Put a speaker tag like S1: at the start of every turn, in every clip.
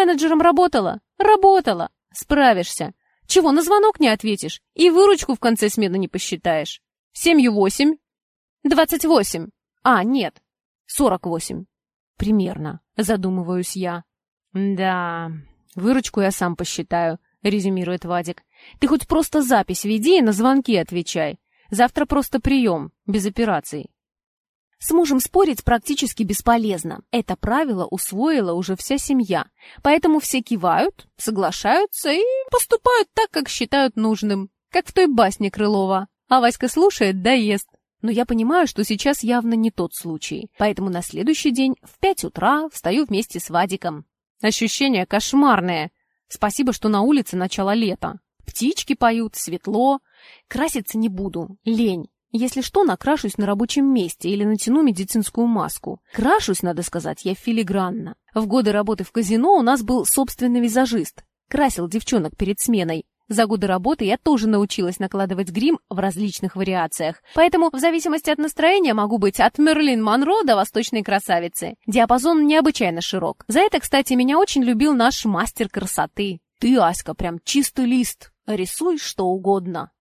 S1: Менеджером работала? Работала. Справишься. Чего, на звонок не ответишь? И выручку в конце смены не посчитаешь. Семью восемь. Двадцать восемь. А, нет. Сорок восемь. Примерно, задумываюсь я. Да, выручку я сам посчитаю, резюмирует Вадик. Ты хоть просто запись веди и на звонки отвечай. Завтра просто прием, без операций. С мужем спорить практически бесполезно. Это правило усвоила уже вся семья. Поэтому все кивают, соглашаются и поступают так, как считают нужным. Как в той басне Крылова. А Васька слушает, да ест. Но я понимаю, что сейчас явно не тот случай. Поэтому на следующий день в пять утра встаю вместе с Вадиком. Ощущения кошмарные. Спасибо, что на улице начало лета. Птички поют, светло. Краситься не буду, лень. Если что, накрашусь на рабочем месте или натяну медицинскую маску. Крашусь, надо сказать, я филигранно. В годы работы в казино у нас был собственный визажист. Красил девчонок перед сменой. За годы работы я тоже научилась накладывать грим в различных вариациях. Поэтому в зависимости от настроения могу быть от Мерлин Монро до восточной красавицы. Диапазон необычайно широк. За это, кстати, меня очень любил наш мастер красоты. Ты, Аська, прям чистый лист. Рисуй что угодно.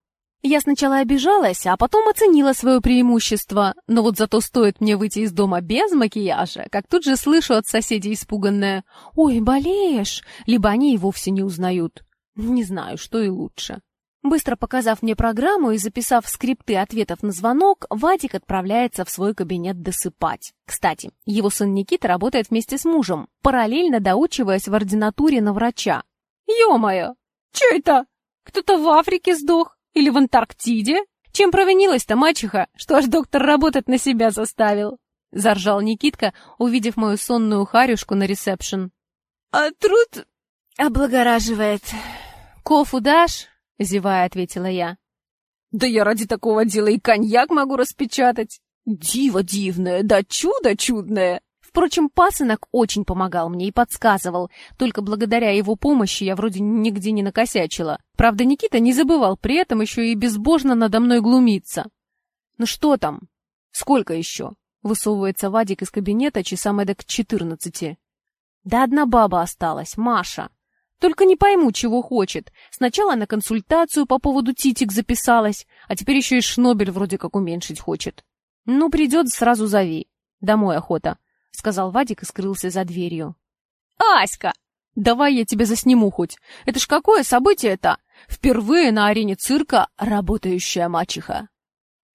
S1: Я сначала обижалась, а потом оценила свое преимущество. Но вот зато стоит мне выйти из дома без макияжа, как тут же слышу от соседей испуганное «Ой, болеешь!» Либо они и вовсе не узнают. Не знаю, что и лучше. Быстро показав мне программу и записав скрипты ответов на звонок, Вадик отправляется в свой кабинет досыпать. Кстати, его сын Никита работает вместе с мужем, параллельно доучиваясь в ординатуре на врача. «Ё-моё! Чё это? Кто-то в Африке сдох? Или в Антарктиде? Чем провинилась-то мачеха, что аж доктор работать на себя заставил?» — заржал Никитка, увидев мою сонную харюшку на ресепшн. «А труд облагораживает. Кофу дашь?» — зевая ответила я. «Да я ради такого дела и коньяк могу распечатать. Диво дивное, да чудо чудное!» Впрочем, пасынок очень помогал мне и подсказывал. Только благодаря его помощи я вроде нигде не накосячила. Правда, Никита не забывал при этом еще и безбожно надо мной глумиться. «Ну что там? Сколько еще?» Высовывается Вадик из кабинета часам эдак четырнадцати. «Да одна баба осталась, Маша. Только не пойму, чего хочет. Сначала на консультацию по поводу титик записалась, а теперь еще и шнобель вроде как уменьшить хочет. Ну, придет, сразу зови. Домой охота». — сказал Вадик и скрылся за дверью. «Аська! Давай я тебя засниму хоть. Это ж какое событие-то? Впервые на арене цирка работающая мачеха».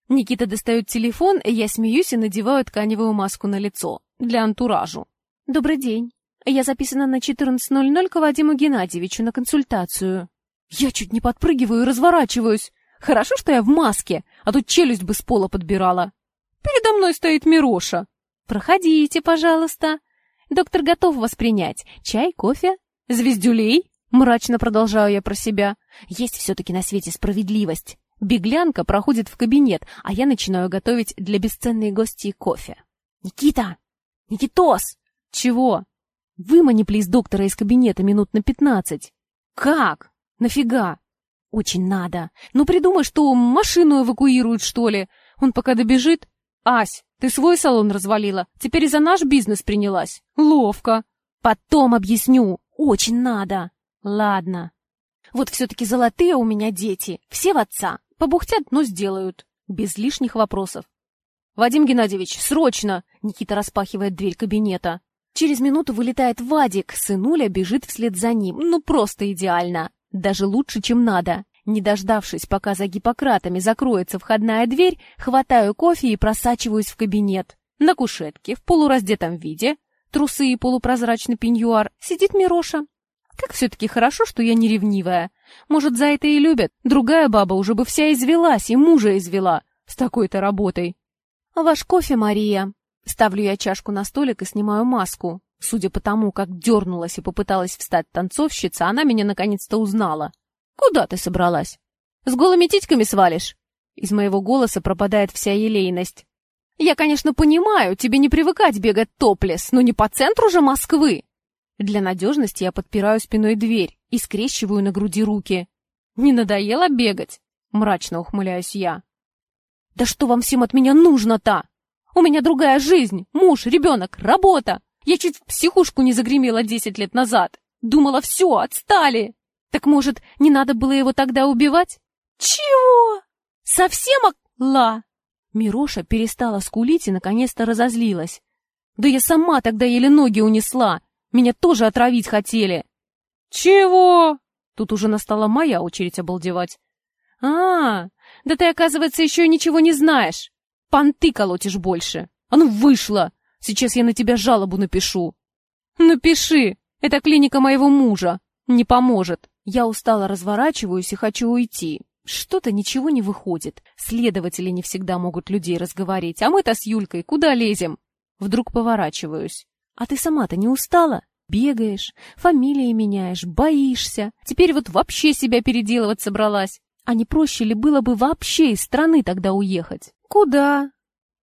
S1: Никита достает телефон, и я смеюсь и надеваю тканевую маску на лицо. Для антуражу. «Добрый день. Я записана на 14.00 к Вадиму Геннадьевичу на консультацию». Я чуть не подпрыгиваю и разворачиваюсь. Хорошо, что я в маске, а тут челюсть бы с пола подбирала. Передо мной стоит Мироша. «Проходите, пожалуйста. Доктор готов вас принять. Чай, кофе? Звездюлей?» Мрачно продолжаю я про себя. Есть все-таки на свете справедливость. Беглянка проходит в кабинет, а я начинаю готовить для бесценной гости кофе. «Никита! Никитос!» «Чего?» «Вымани, плиз, доктора из кабинета минут на пятнадцать». «Как? Нафига?» «Очень надо. Ну, придумай, что машину эвакуируют, что ли. Он пока добежит...» «Ась, ты свой салон развалила, теперь и за наш бизнес принялась. Ловко. Потом объясню. Очень надо. Ладно. Вот все-таки золотые у меня дети. Все в отца. Побухтят, но сделают. Без лишних вопросов. Вадим Геннадьевич, срочно! Никита распахивает дверь кабинета. Через минуту вылетает Вадик, сынуля бежит вслед за ним. Ну, просто идеально. Даже лучше, чем надо. Не дождавшись, пока за Гиппократами закроется входная дверь, хватаю кофе и просачиваюсь в кабинет. На кушетке, в полураздетом виде, трусы и полупрозрачный пеньюар, сидит Мироша. Как все-таки хорошо, что я не ревнивая. Может, за это и любят. Другая баба уже бы вся извелась и мужа извела с такой-то работой. «Ваш кофе, Мария». Ставлю я чашку на столик и снимаю маску. Судя по тому, как дернулась и попыталась встать танцовщица, она меня наконец-то узнала. Куда ты собралась? С голыми титьками свалишь? Из моего голоса пропадает вся елейность. Я, конечно, понимаю, тебе не привыкать бегать топлес, но не по центру же Москвы. Для надежности я подпираю спиной дверь и скрещиваю на груди руки. Не надоело бегать? Мрачно ухмыляюсь я. Да что вам всем от меня нужно-то? У меня другая жизнь, муж, ребенок, работа. Я чуть в психушку не загремела десять лет назад. Думала, все, отстали. Так, может, не надо было его тогда убивать?
S2: Чего?
S1: Совсем окла? Мироша перестала скулить и наконец-то разозлилась. Да я сама тогда еле ноги унесла. Меня тоже отравить хотели. Чего? Тут уже настала моя очередь обалдевать. А, да ты, оказывается, еще ничего не знаешь. Понты колотишь больше. А ну, вышло! Сейчас я на тебя жалобу напишу. Напиши. Это клиника моего мужа. Не поможет. Я устало разворачиваюсь и хочу уйти. Что-то ничего не выходит. Следователи не всегда могут людей разговорить, а мы-то с Юлькой куда лезем? Вдруг поворачиваюсь. А ты сама-то не устала? Бегаешь, фамилии меняешь, боишься. Теперь вот вообще себя переделывать собралась. А не проще ли было бы вообще из страны тогда уехать? Куда?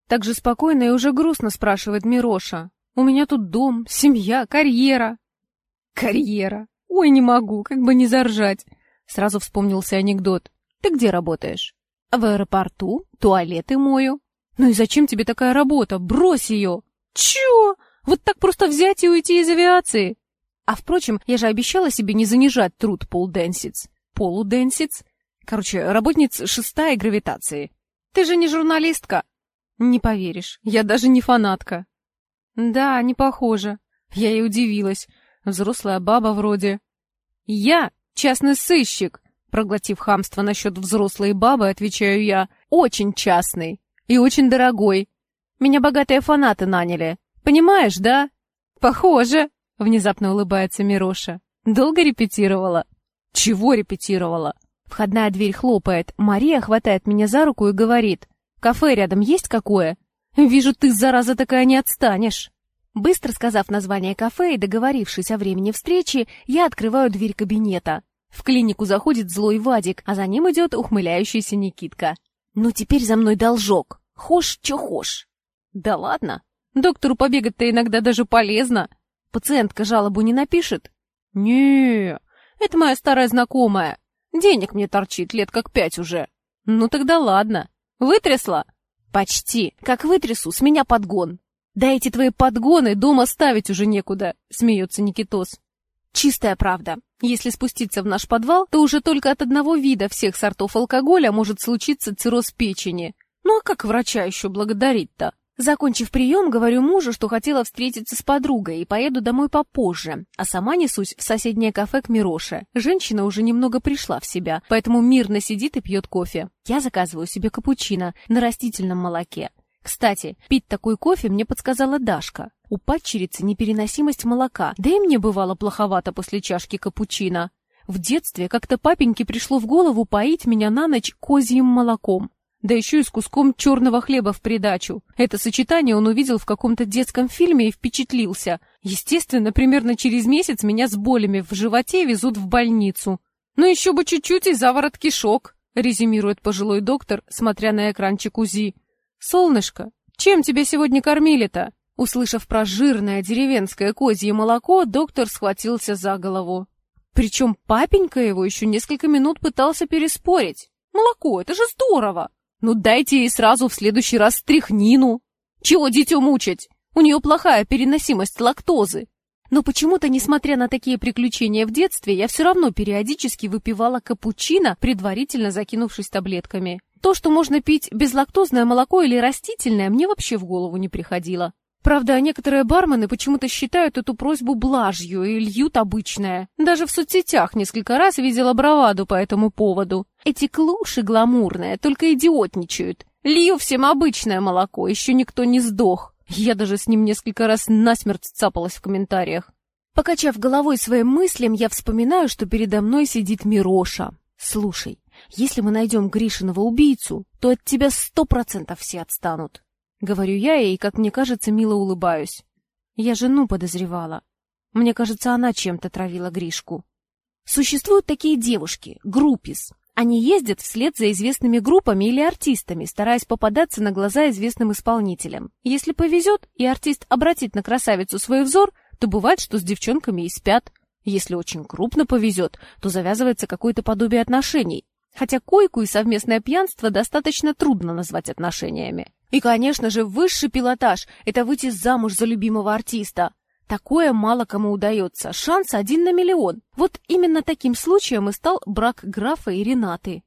S1: Так же спокойно и уже грустно спрашивает Мироша. У меня тут дом, семья, карьера. Карьера. Ой, не могу, как бы не заржать. Сразу вспомнился анекдот. Ты где работаешь? В аэропорту, туалеты мою. Ну и зачем тебе такая работа? Брось ее! Чё? Вот так просто взять и уйти из авиации? А впрочем, я же обещала себе не занижать труд полденсиц. Полуденсиц? Короче, работниц шестая гравитации. Ты же не журналистка. Не поверишь, я даже не фанатка. Да, не похоже. Я и удивилась. Взрослая баба вроде. Я частный сыщик. Проглотив хамство насчет взрослой бабы, отвечаю я. Очень частный. И очень дорогой. Меня богатые фанаты наняли. Понимаешь, да? Похоже. Внезапно улыбается Мироша. Долго репетировала? Чего репетировала? Входная дверь хлопает. Мария хватает меня за руку и говорит. «Кафе рядом есть какое?» «Вижу, ты, зараза такая, не отстанешь!» Быстро сказав название кафе и договорившись о времени встречи, я открываю дверь кабинета. В клинику заходит злой Вадик, а за ним идет ухмыляющийся Никитка. «Ну теперь за мной должок. Хошь, чё хошь». «Да ладно. Доктору побегать-то иногда даже полезно. Пациентка жалобу не напишет?» не это моя старая знакомая. Денег мне торчит лет как пять уже. Ну тогда ладно. Вытрясла? Почти. Как вытрясу, с меня подгон. Да эти твои подгоны дома ставить уже некуда, смеется Никитос. Чистая правда. Если спуститься в наш подвал, то уже только от одного вида всех сортов алкоголя может случиться цирроз печени. Ну а как врача еще благодарить-то? Закончив прием, говорю мужу, что хотела встретиться с подругой и поеду домой попозже, а сама несусь в соседнее кафе к Мироше. Женщина уже немного пришла в себя, поэтому мирно сидит и пьет кофе. Я заказываю себе капучино на растительном молоке. Кстати, пить такой кофе мне подсказала Дашка. У падчерицы непереносимость молока, да и мне бывало плоховато после чашки капучино. В детстве как-то папеньке пришло в голову поить меня на ночь козьим молоком да еще и с куском черного хлеба в придачу. Это сочетание он увидел в каком-то детском фильме и впечатлился. Естественно, примерно через месяц меня с болями в животе везут в больницу. «Ну еще бы чуть-чуть и заворот кишок», — резюмирует пожилой доктор, смотря на экранчик УЗИ. «Солнышко, чем тебя сегодня кормили-то?» Услышав про жирное деревенское козье молоко, доктор схватился за голову. Причем папенька его еще несколько минут пытался переспорить. «Молоко, это же здорово!» Ну дайте ей сразу в следующий раз стряхнину. Чего дитё мучать? У нее плохая переносимость лактозы. Но почему-то, несмотря на такие приключения в детстве, я все равно периодически выпивала капучино, предварительно закинувшись таблетками. То, что можно пить безлактозное молоко или растительное, мне вообще в голову не приходило. Правда, некоторые бармены почему-то считают эту просьбу блажью и льют обычное. Даже в соцсетях несколько раз видела браваду по этому поводу. Эти клуши гламурные только идиотничают. Лью всем обычное молоко, еще никто не сдох. Я даже с ним несколько раз насмерть цапалась в комментариях. Покачав головой своим мыслям, я вспоминаю, что передо мной сидит Мироша. Слушай, если мы найдем Гришиного убийцу, то от тебя сто процентов все отстанут. Говорю я и, как мне кажется, мило улыбаюсь. Я жену подозревала. Мне кажется, она чем-то травила Гришку. Существуют такие девушки, группис. Они ездят вслед за известными группами или артистами, стараясь попадаться на глаза известным исполнителям. Если повезет, и артист обратит на красавицу свой взор, то бывает, что с девчонками и спят. Если очень крупно повезет, то завязывается какое-то подобие отношений. Хотя койку и совместное пьянство достаточно трудно назвать отношениями. И, конечно же, высший пилотаж — это выйти замуж за любимого артиста. Такое мало кому удается. Шанс один на миллион. Вот именно таким случаем и стал брак графа и Ренаты.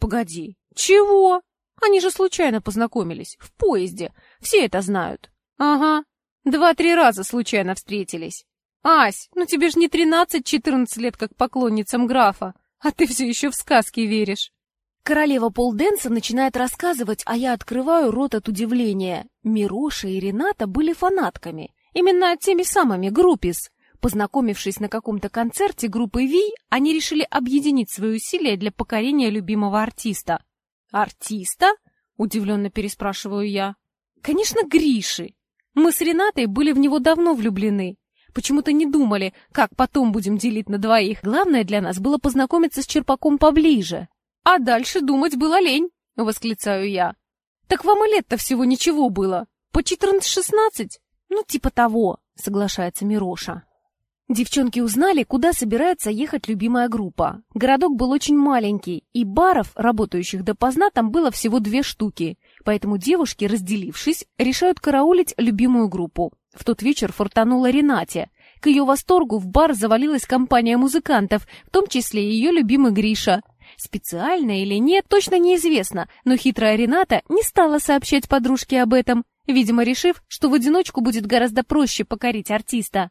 S1: Погоди. Чего? Они же случайно познакомились. В поезде. Все это знают. Ага. Два-три раза случайно встретились. Ась, ну тебе ж не тринадцать-четырнадцать лет, как поклонницам графа. А ты все еще в сказки веришь. Королева полденса начинает рассказывать, а я открываю рот от удивления. Мироша и Рената были фанатками. Именно теми самыми группис. Познакомившись на каком-то концерте группы Ви, они решили объединить свои усилия для покорения любимого артиста. «Артиста?» — удивленно переспрашиваю я. «Конечно, Гриши. Мы с Ренатой были в него давно влюблены. Почему-то не думали, как потом будем делить на двоих. Главное для нас было познакомиться с Черпаком поближе. А дальше думать было лень, — восклицаю я. Так вам и лет-то всего ничего было. По четырнадцать-шестнадцать? Ну, типа того, — соглашается Мироша. Девчонки узнали, куда собирается ехать любимая группа. Городок был очень маленький, и баров, работающих допоздна, там было всего две штуки. Поэтому девушки, разделившись, решают караулить любимую группу. В тот вечер фортанула Ренате. К ее восторгу в бар завалилась компания музыкантов, в том числе и ее любимый Гриша. Специально или нет, точно неизвестно, но хитрая Рената не стала сообщать подружке об этом, видимо, решив, что в одиночку будет гораздо проще покорить артиста.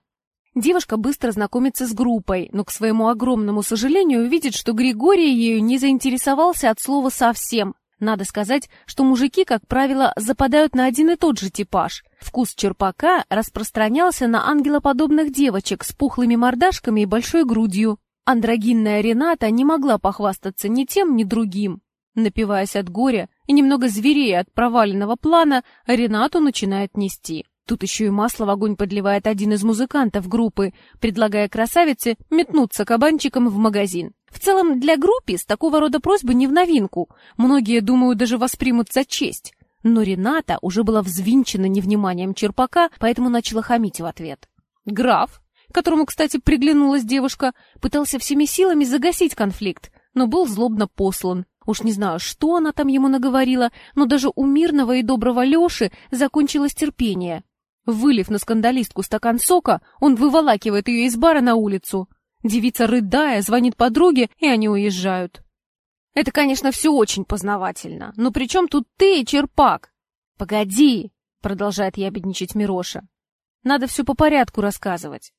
S1: Девушка быстро знакомится с группой, но, к своему огромному сожалению, видит, что Григорий ею не заинтересовался от слова совсем. Надо сказать, что мужики, как правило, западают на один и тот же типаж. Вкус черпака распространялся на ангелоподобных девочек с пухлыми мордашками и большой грудью. Андрогинная Рената не могла похвастаться ни тем, ни другим. Напиваясь от горя и немного зверея от проваленного плана, Ренату начинает нести. Тут еще и масло в огонь подливает один из музыкантов группы, предлагая красавице метнуться кабанчиком в магазин. В целом, для группы с такого рода просьбы не в новинку. Многие, думаю, даже воспримут за честь. Но Рената уже была взвинчена невниманием черпака, поэтому начала хамить в ответ. Граф, которому, кстати, приглянулась девушка, пытался всеми силами загасить конфликт, но был злобно послан. Уж не знаю, что она там ему наговорила, но даже у мирного и доброго Леши закончилось терпение. Вылив на скандалистку стакан сока, он выволакивает ее из бара на улицу. Девица, рыдая, звонит подруге, и они уезжают. Это, конечно, все очень познавательно, но при чем тут ты Черпак? Погоди, продолжает ябедничать Мироша. Надо все по порядку рассказывать.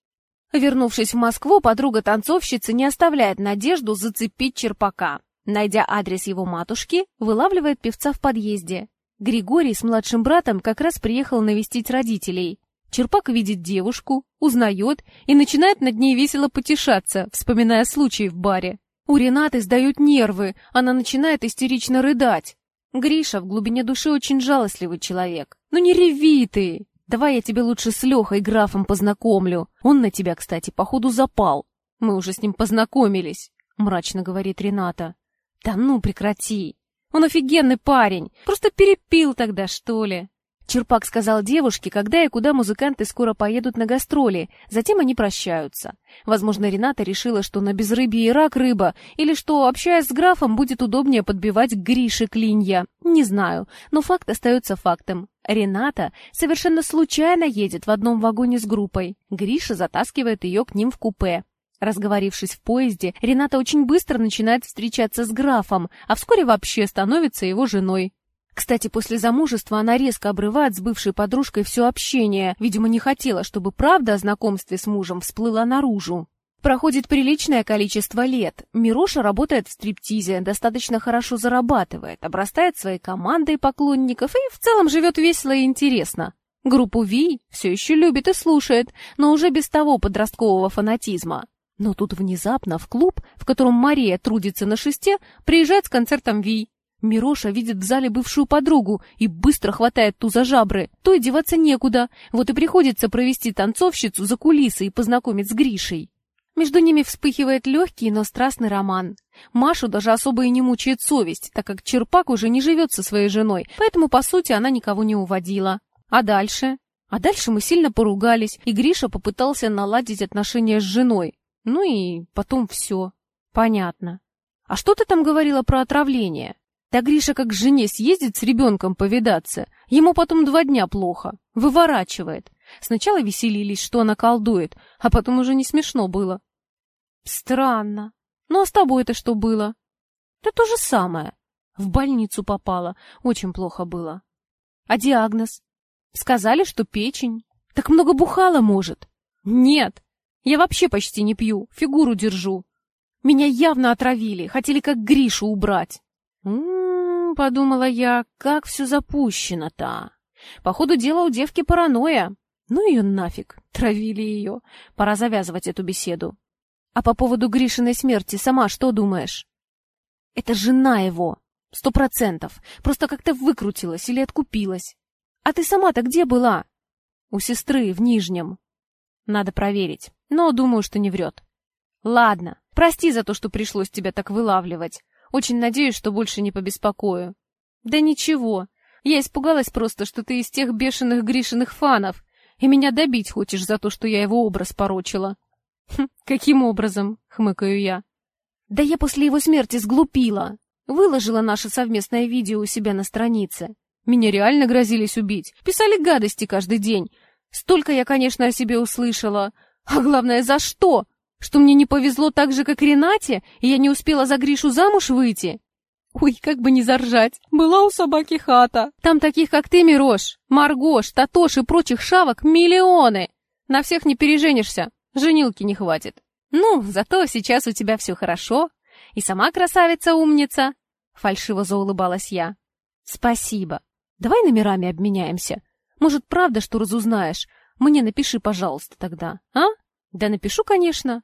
S1: Вернувшись в Москву, подруга-танцовщицы не оставляет надежду зацепить Черпака. Найдя адрес его матушки, вылавливает певца в подъезде. Григорий с младшим братом как раз приехал навестить родителей. Черпак видит девушку, узнает и начинает над ней весело потешаться, вспоминая случай в баре. У Ренаты сдают нервы, она начинает истерично рыдать. Гриша в глубине души очень жалостливый человек. Ну не реви ты! Давай я тебе лучше с Лехой графом познакомлю. Он на тебя, кстати, походу запал. Мы уже с ним познакомились, мрачно говорит Рената. Да ну, прекрати. Он офигенный парень. Просто перепил тогда, что ли. Черпак сказал девушке, когда и куда музыканты скоро поедут на гастроли, затем они прощаются. Возможно, Рената решила, что на безрыбье и рак рыба, или что, общаясь с графом, будет удобнее подбивать Грише клинья. Не знаю, но факт остается фактом. Рената совершенно случайно едет в одном вагоне с группой. Гриша затаскивает ее к ним в купе. Разговорившись в поезде, Рената очень быстро начинает встречаться с графом, а вскоре вообще становится его женой. Кстати, после замужества она резко обрывает с бывшей подружкой все общение, видимо, не хотела, чтобы правда о знакомстве с мужем всплыла наружу. Проходит приличное количество лет. Мироша работает в стриптизе, достаточно хорошо зарабатывает, обрастает своей командой поклонников и в целом живет весело и интересно. Группу Ви все еще любит и слушает, но уже без того подросткового фанатизма. Но тут внезапно в клуб, в котором Мария трудится на шесте, приезжает с концертом Ви. Мироша видит в зале бывшую подругу и быстро хватает ту за жабры. То и деваться некуда. Вот и приходится провести танцовщицу за кулисы и познакомить с Гришей. Между ними вспыхивает легкий, но страстный роман. Машу даже особо и не мучает совесть, так как Черпак уже не живет со своей женой, поэтому, по сути, она никого не уводила. А дальше? А дальше мы сильно поругались, и Гриша попытался наладить отношения с женой. Ну и потом все. Понятно. А что ты там говорила про отравление? Да Гриша как к жене съездит с ребенком повидаться, ему потом два дня плохо, выворачивает. Сначала веселились, что она колдует, а потом уже не смешно было. Странно. Ну а с тобой-то что было? Да то же самое. В больницу попала, очень плохо было. А диагноз? Сказали, что печень. Так много бухала, может? Нет, я вообще почти не пью, фигуру держу. Меня явно отравили, хотели как Гришу убрать. «М-м-м», подумала я, как все запущено-то. По ходу дела у девки паранойя. Ну ее нафиг, травили ее. Пора завязывать эту беседу. А по поводу Гришиной смерти сама что думаешь? Это жена его. Сто процентов. Просто как-то выкрутилась или откупилась. А ты сама-то где была? У сестры, в Нижнем. Надо проверить, но думаю, что не врет. Ладно, прости за то, что пришлось тебя так вылавливать. Очень надеюсь, что больше не побеспокою. Да ничего. Я испугалась просто, что ты из тех бешеных Гришиных фанов, и меня добить хочешь за то, что я его образ порочила. Хм, каким образом? Хмыкаю я. Да я после его смерти сглупила. Выложила наше совместное видео у себя на странице. Меня реально грозились убить. Писали гадости каждый день. Столько я, конечно, о себе услышала. А главное, за что? Что мне не повезло так же, как Ренате, и я не успела за Гришу замуж выйти? Ой, как бы не заржать. Была у собаки хата. Там таких, как ты, Мирош, Маргош, Татош и прочих шавок миллионы. На всех не переженишься. Женилки не хватит. Ну, зато сейчас у тебя все хорошо. И сама красавица-умница. Фальшиво заулыбалась я. Спасибо. Давай номерами обменяемся. Может, правда, что разузнаешь? Мне напиши, пожалуйста, тогда, а? Да напишу, конечно.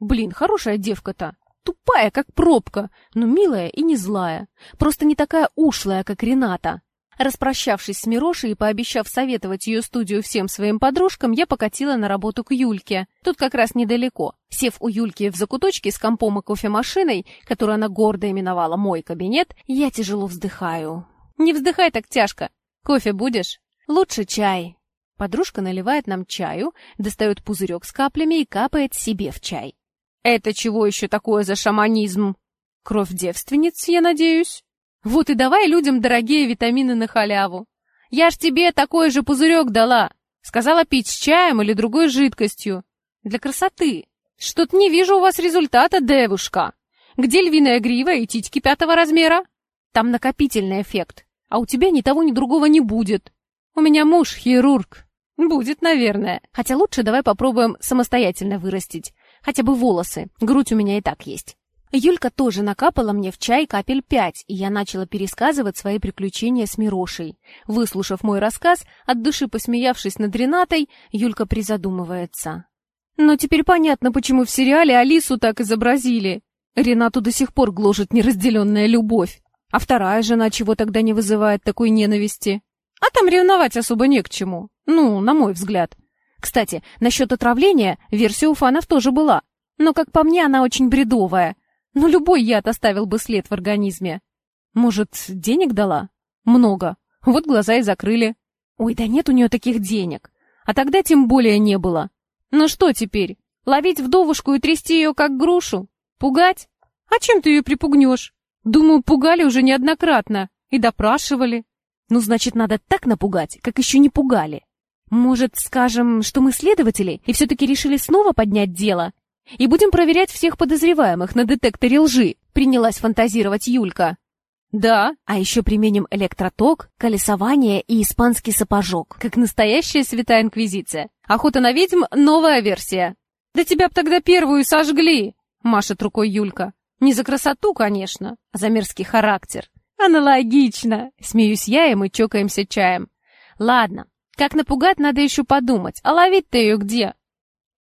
S1: Блин, хорошая девка-то. Тупая, как пробка, но милая и не злая. Просто не такая ушлая, как Рената. Распрощавшись с Мирошей и пообещав советовать ее студию всем своим подружкам, я покатила на работу к Юльке. Тут как раз недалеко. Сев у Юльки в закуточке с компом и кофемашиной, которую она гордо именовала «мой кабинет», я тяжело вздыхаю. «Не вздыхай так тяжко. Кофе будешь?» «Лучше чай». Подружка наливает нам чаю, достает пузырек с каплями и капает себе в чай. «Это чего еще такое за шаманизм? Кровь девственниц, я надеюсь?» «Вот и давай людям дорогие витамины на халяву. Я ж тебе такой же пузырек дала. Сказала пить с чаем или другой жидкостью. Для красоты. Что-то не вижу у вас результата, девушка. Где львиная грива и титьки пятого размера? Там накопительный эффект, а у тебя ни того, ни другого не будет. У меня муж хирург. Будет, наверное. Хотя лучше давай попробуем самостоятельно вырастить. Хотя бы волосы. Грудь у меня и так есть. Юлька тоже накапала мне в чай капель пять, и я начала пересказывать свои приключения с Мирошей. Выслушав мой рассказ, от души посмеявшись над Ренатой, Юлька призадумывается. Но теперь понятно, почему в сериале Алису так изобразили. Ренату до сих пор гложет неразделенная любовь. А вторая жена чего тогда не вызывает такой ненависти? А там ревновать особо не к чему. Ну, на мой взгляд. Кстати, насчет отравления версия у фанов тоже была. Но, как по мне, она очень бредовая. Но любой яд оставил бы след в организме. Может, денег дала? Много. Вот глаза и закрыли. Ой, да нет у нее таких денег. А тогда тем более не было. Ну что теперь? Ловить вдовушку и трясти ее как грушу? Пугать? А чем ты ее припугнешь? Думаю, пугали уже неоднократно. И допрашивали. Ну, значит, надо так напугать, как еще не пугали. Может, скажем, что мы следователи и все-таки решили снова поднять дело? И будем проверять всех подозреваемых на детекторе лжи, принялась фантазировать Юлька. Да, а еще применим электроток, колесование и испанский сапожок, как настоящая святая инквизиция. Охота на ведьм — новая версия. Да тебя б тогда первую сожгли, машет рукой Юлька. Не за красоту, конечно, а за мерзкий характер. Аналогично. Смеюсь я, и мы чокаемся чаем. Ладно, как напугать, надо еще подумать. А ловить-то ее где?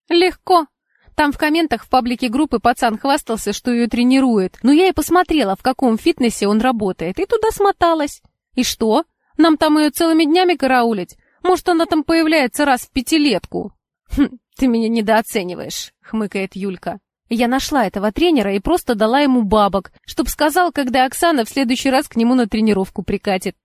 S1: Легко. Там в комментах в паблике группы пацан хвастался, что ее тренирует. Но я и посмотрела, в каком фитнесе он работает, и туда смоталась. И что? Нам там ее целыми днями караулить? Может, она там появляется раз в пятилетку? Хм, ты меня недооцениваешь, хмыкает Юлька. Я нашла этого тренера и просто дала ему бабок, чтоб сказал, когда Оксана в следующий раз к нему на тренировку прикатит.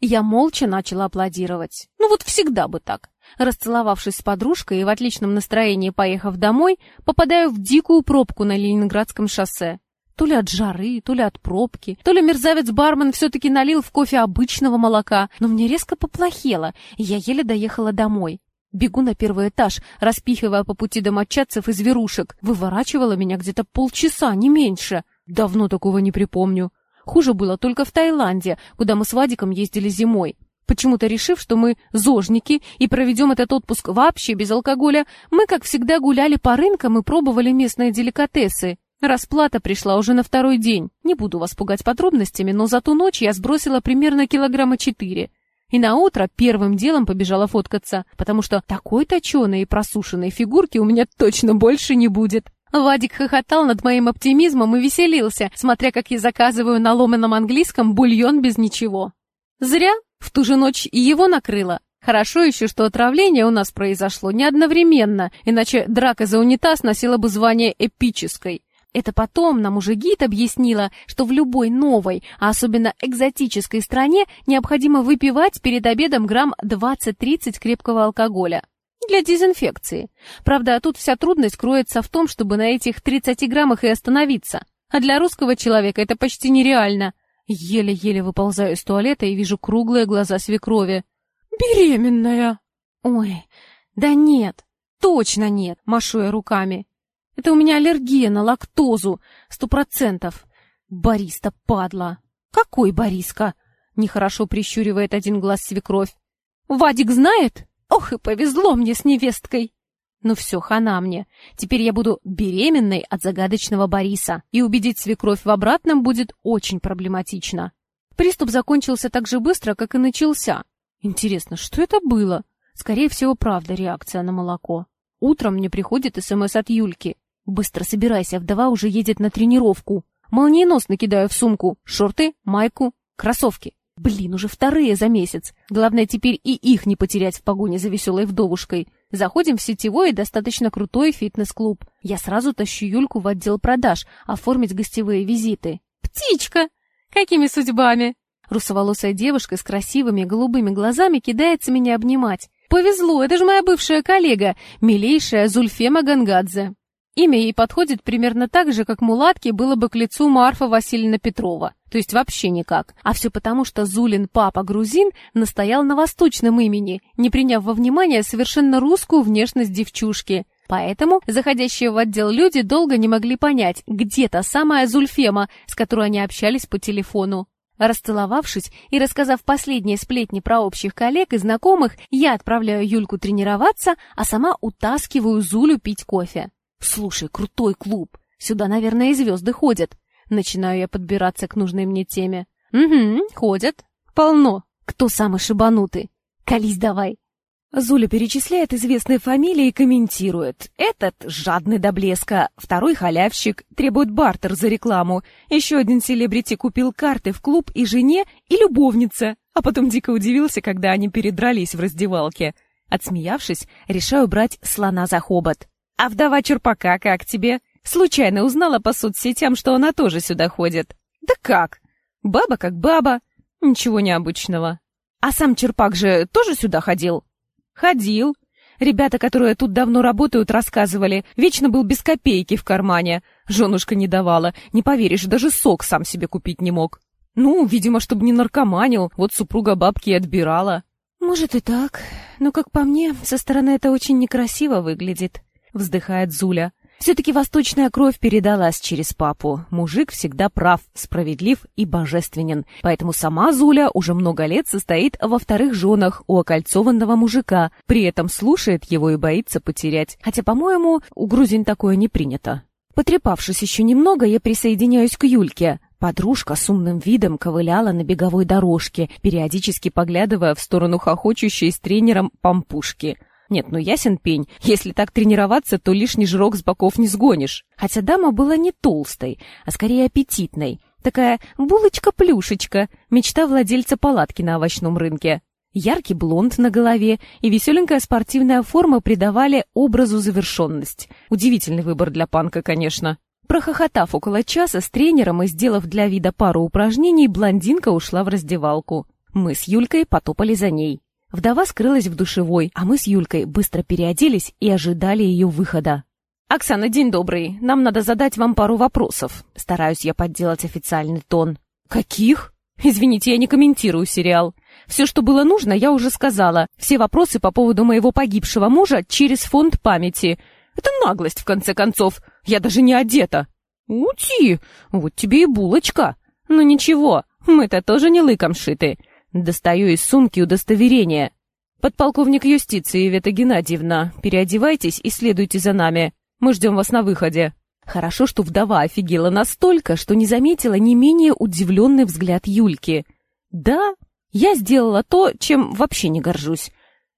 S1: Я молча начала аплодировать. Ну вот всегда бы так. Расцеловавшись с подружкой и в отличном настроении поехав домой, попадаю в дикую пробку на Ленинградском шоссе. То ли от жары, то ли от пробки, то ли мерзавец-бармен все-таки налил в кофе обычного молока, но мне резко поплохело, и я еле доехала домой. Бегу на первый этаж, распихивая по пути домочадцев и зверушек. Выворачивала меня где-то полчаса, не меньше. Давно такого не припомню. Хуже было только в Таиланде, куда мы с Вадиком ездили зимой. Почему-то решив, что мы зожники и проведем этот отпуск вообще без алкоголя, мы, как всегда, гуляли по рынкам и пробовали местные деликатесы. Расплата пришла уже на второй день. Не буду вас пугать подробностями, но за ту ночь я сбросила примерно килограмма четыре. И на утро первым делом побежала фоткаться, потому что такой точеной и просушенной фигурки у меня точно больше не будет. Вадик хохотал над моим оптимизмом и веселился, смотря как я заказываю на ломаном английском бульон без ничего. Зря в ту же ночь и его накрыло. Хорошо еще, что отравление у нас произошло не одновременно, иначе драка за унитаз носила бы звание эпической. Это потом нам уже гид объяснила, что в любой новой, а особенно экзотической стране необходимо выпивать перед обедом грамм 20-30 крепкого алкоголя. Для дезинфекции. Правда, тут вся трудность кроется в том, чтобы на этих 30 граммах и остановиться. А для русского человека это почти нереально. Еле-еле выползаю из туалета и вижу круглые глаза свекрови. «Беременная!» «Ой, да нет, точно нет!» — машу я руками. «Это у меня аллергия на лактозу, сто процентов!» «Бориста, падла!» «Какой Бориска?» — нехорошо прищуривает один глаз свекровь. «Вадик знает? Ох, и повезло мне с невесткой!» Ну все, хана мне. Теперь я буду беременной от загадочного Бориса, и убедить свекровь в обратном будет очень проблематично. Приступ закончился так же быстро, как и начался. Интересно, что это было? Скорее всего, правда реакция на молоко. Утром мне приходит СМС от Юльки. «Быстро собирайся, вдова уже едет на тренировку». Молниеносно кидаю в сумку шорты, майку, кроссовки. Блин, уже вторые за месяц. Главное теперь и их не потерять в погоне за веселой вдовушкой. Заходим в сетевой и достаточно крутой фитнес-клуб. Я сразу тащу Юльку в отдел продаж, оформить гостевые визиты. «Птичка! Какими судьбами?» Русоволосая девушка с красивыми голубыми глазами кидается меня обнимать. «Повезло, это же моя бывшая коллега, милейшая Зульфема Гангадзе». Имя ей подходит примерно так же, как мулатке было бы к лицу Марфа Васильевна Петрова. То есть вообще никак. А все потому, что Зулин папа грузин настоял на восточном имени, не приняв во внимание совершенно русскую внешность девчушки. Поэтому заходящие в отдел люди долго не могли понять, где та самая Зульфема, с которой они общались по телефону. Расцеловавшись и рассказав последние сплетни про общих коллег и знакомых, я отправляю Юльку тренироваться, а сама утаскиваю Зулю пить кофе. «Слушай, крутой клуб! Сюда, наверное, и звезды ходят!» Начинаю я подбираться к нужной мне теме. «Угу, ходят. Полно. Кто самый шибанутый? Колись давай!» Зуля перечисляет известные фамилии и комментирует. Этот жадный до блеска, второй халявщик, требует бартер за рекламу. Еще один селебрити купил карты в клуб и жене, и любовнице, а потом дико удивился, когда они передрались в раздевалке. Отсмеявшись, решаю брать слона за хобот. А вдова Чурпака как тебе? Случайно узнала по соцсетям, что она тоже сюда ходит. Да как? Баба как баба. Ничего необычного. А сам Черпак же тоже сюда ходил? Ходил. Ребята, которые тут давно работают, рассказывали. Вечно был без копейки в кармане. Женушка не давала. Не поверишь, даже сок сам себе купить не мог. Ну, видимо, чтобы не наркоманил. Вот супруга бабки и отбирала. Может и так. Но, как по мне, со стороны это очень некрасиво выглядит. — вздыхает Зуля. Все-таки восточная кровь передалась через папу. Мужик всегда прав, справедлив и божественен. Поэтому сама Зуля уже много лет состоит во вторых женах у окольцованного мужика, при этом слушает его и боится потерять. Хотя, по-моему, у грузин такое не принято. Потрепавшись еще немного, я присоединяюсь к Юльке. Подружка с умным видом ковыляла на беговой дорожке, периодически поглядывая в сторону хохочущей с тренером пампушки — нет, ну ясен пень, если так тренироваться, то лишний жирок с боков не сгонишь. Хотя дама была не толстой, а скорее аппетитной. Такая булочка-плюшечка, мечта владельца палатки на овощном рынке. Яркий блонд на голове и веселенькая спортивная форма придавали образу завершенность. Удивительный выбор для панка, конечно. Прохохотав около часа с тренером и сделав для вида пару упражнений, блондинка ушла в раздевалку. Мы с Юлькой потопали за ней. Вдова скрылась в душевой, а мы с Юлькой быстро переоделись и ожидали ее выхода. «Оксана, день добрый. Нам надо задать вам пару вопросов». Стараюсь я подделать официальный тон. «Каких?» «Извините, я не комментирую сериал. Все, что было нужно, я уже сказала. Все вопросы по поводу моего погибшего мужа через фонд памяти. Это наглость, в конце концов. Я даже не одета». «Ути, вот тебе и булочка». «Ну ничего, мы-то тоже не лыком шиты». Достаю из сумки удостоверение. «Подполковник юстиции Вета Геннадьевна, переодевайтесь и следуйте за нами. Мы ждем вас на выходе». Хорошо, что вдова офигела настолько, что не заметила не менее удивленный взгляд Юльки. «Да, я сделала то, чем вообще не горжусь.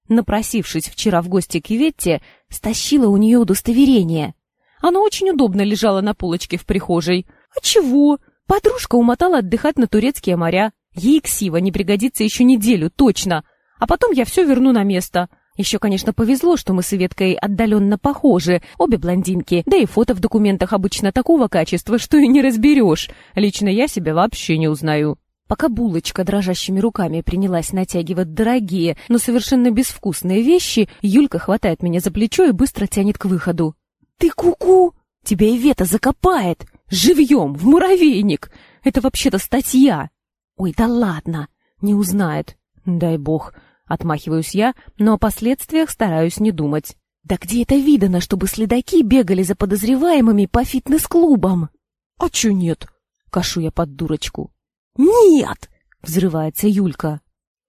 S1: Напросившись вчера в гости к Иветте, стащила у нее удостоверение. Оно очень удобно лежало на полочке в прихожей. А чего? Подружка умотала отдыхать на турецкие моря. Ей ксива не пригодится еще неделю, точно. А потом я все верну на место. Еще, конечно, повезло, что мы с Иветкой отдаленно похожи, обе блондинки, да и фото в документах обычно такого качества, что и не разберешь. Лично я себя вообще не узнаю. Пока булочка дрожащими руками принялась натягивать дорогие, но совершенно безвкусные вещи, Юлька хватает меня за плечо и быстро тянет к выходу. «Ты куку! -ку! Тебя Ивета закопает! Живьем, в муравейник! Это вообще-то статья!» «Ой, да ладно! Не узнает! Дай бог!» Отмахиваюсь я, но о последствиях стараюсь не думать. «Да где это видано, чтобы следаки бегали за подозреваемыми по фитнес-клубам?» «А чё нет?» — кашу я под дурочку. «Нет!» — взрывается Юлька.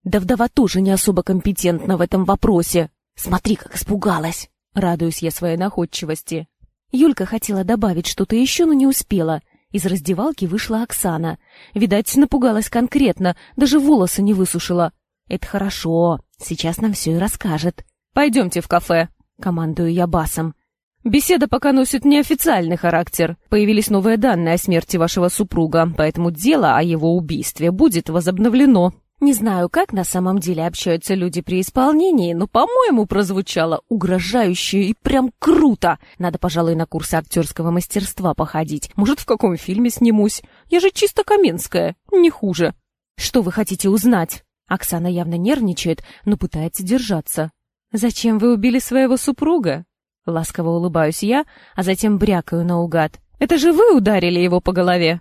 S1: «Да вдова тоже не особо компетентна в этом вопросе. Смотри, как испугалась!» Радуюсь я своей находчивости. Юлька хотела добавить что-то еще, но не успела. Из раздевалки вышла Оксана. Видать, напугалась конкретно, даже волосы не высушила. «Это хорошо, сейчас нам все и расскажет». «Пойдемте в кафе», — командую я басом. «Беседа пока носит неофициальный характер. Появились новые данные о смерти вашего супруга, поэтому дело о его убийстве будет возобновлено». Не знаю, как на самом деле общаются люди при исполнении, но, по-моему, прозвучало угрожающе и прям круто. Надо, пожалуй, на курсы актерского мастерства походить. Может, в каком фильме снимусь? Я же чисто Каменская, не хуже. Что вы хотите узнать? Оксана явно нервничает, но пытается держаться. «Зачем вы убили своего супруга?» Ласково улыбаюсь я, а затем брякаю наугад. «Это же вы ударили его по голове?»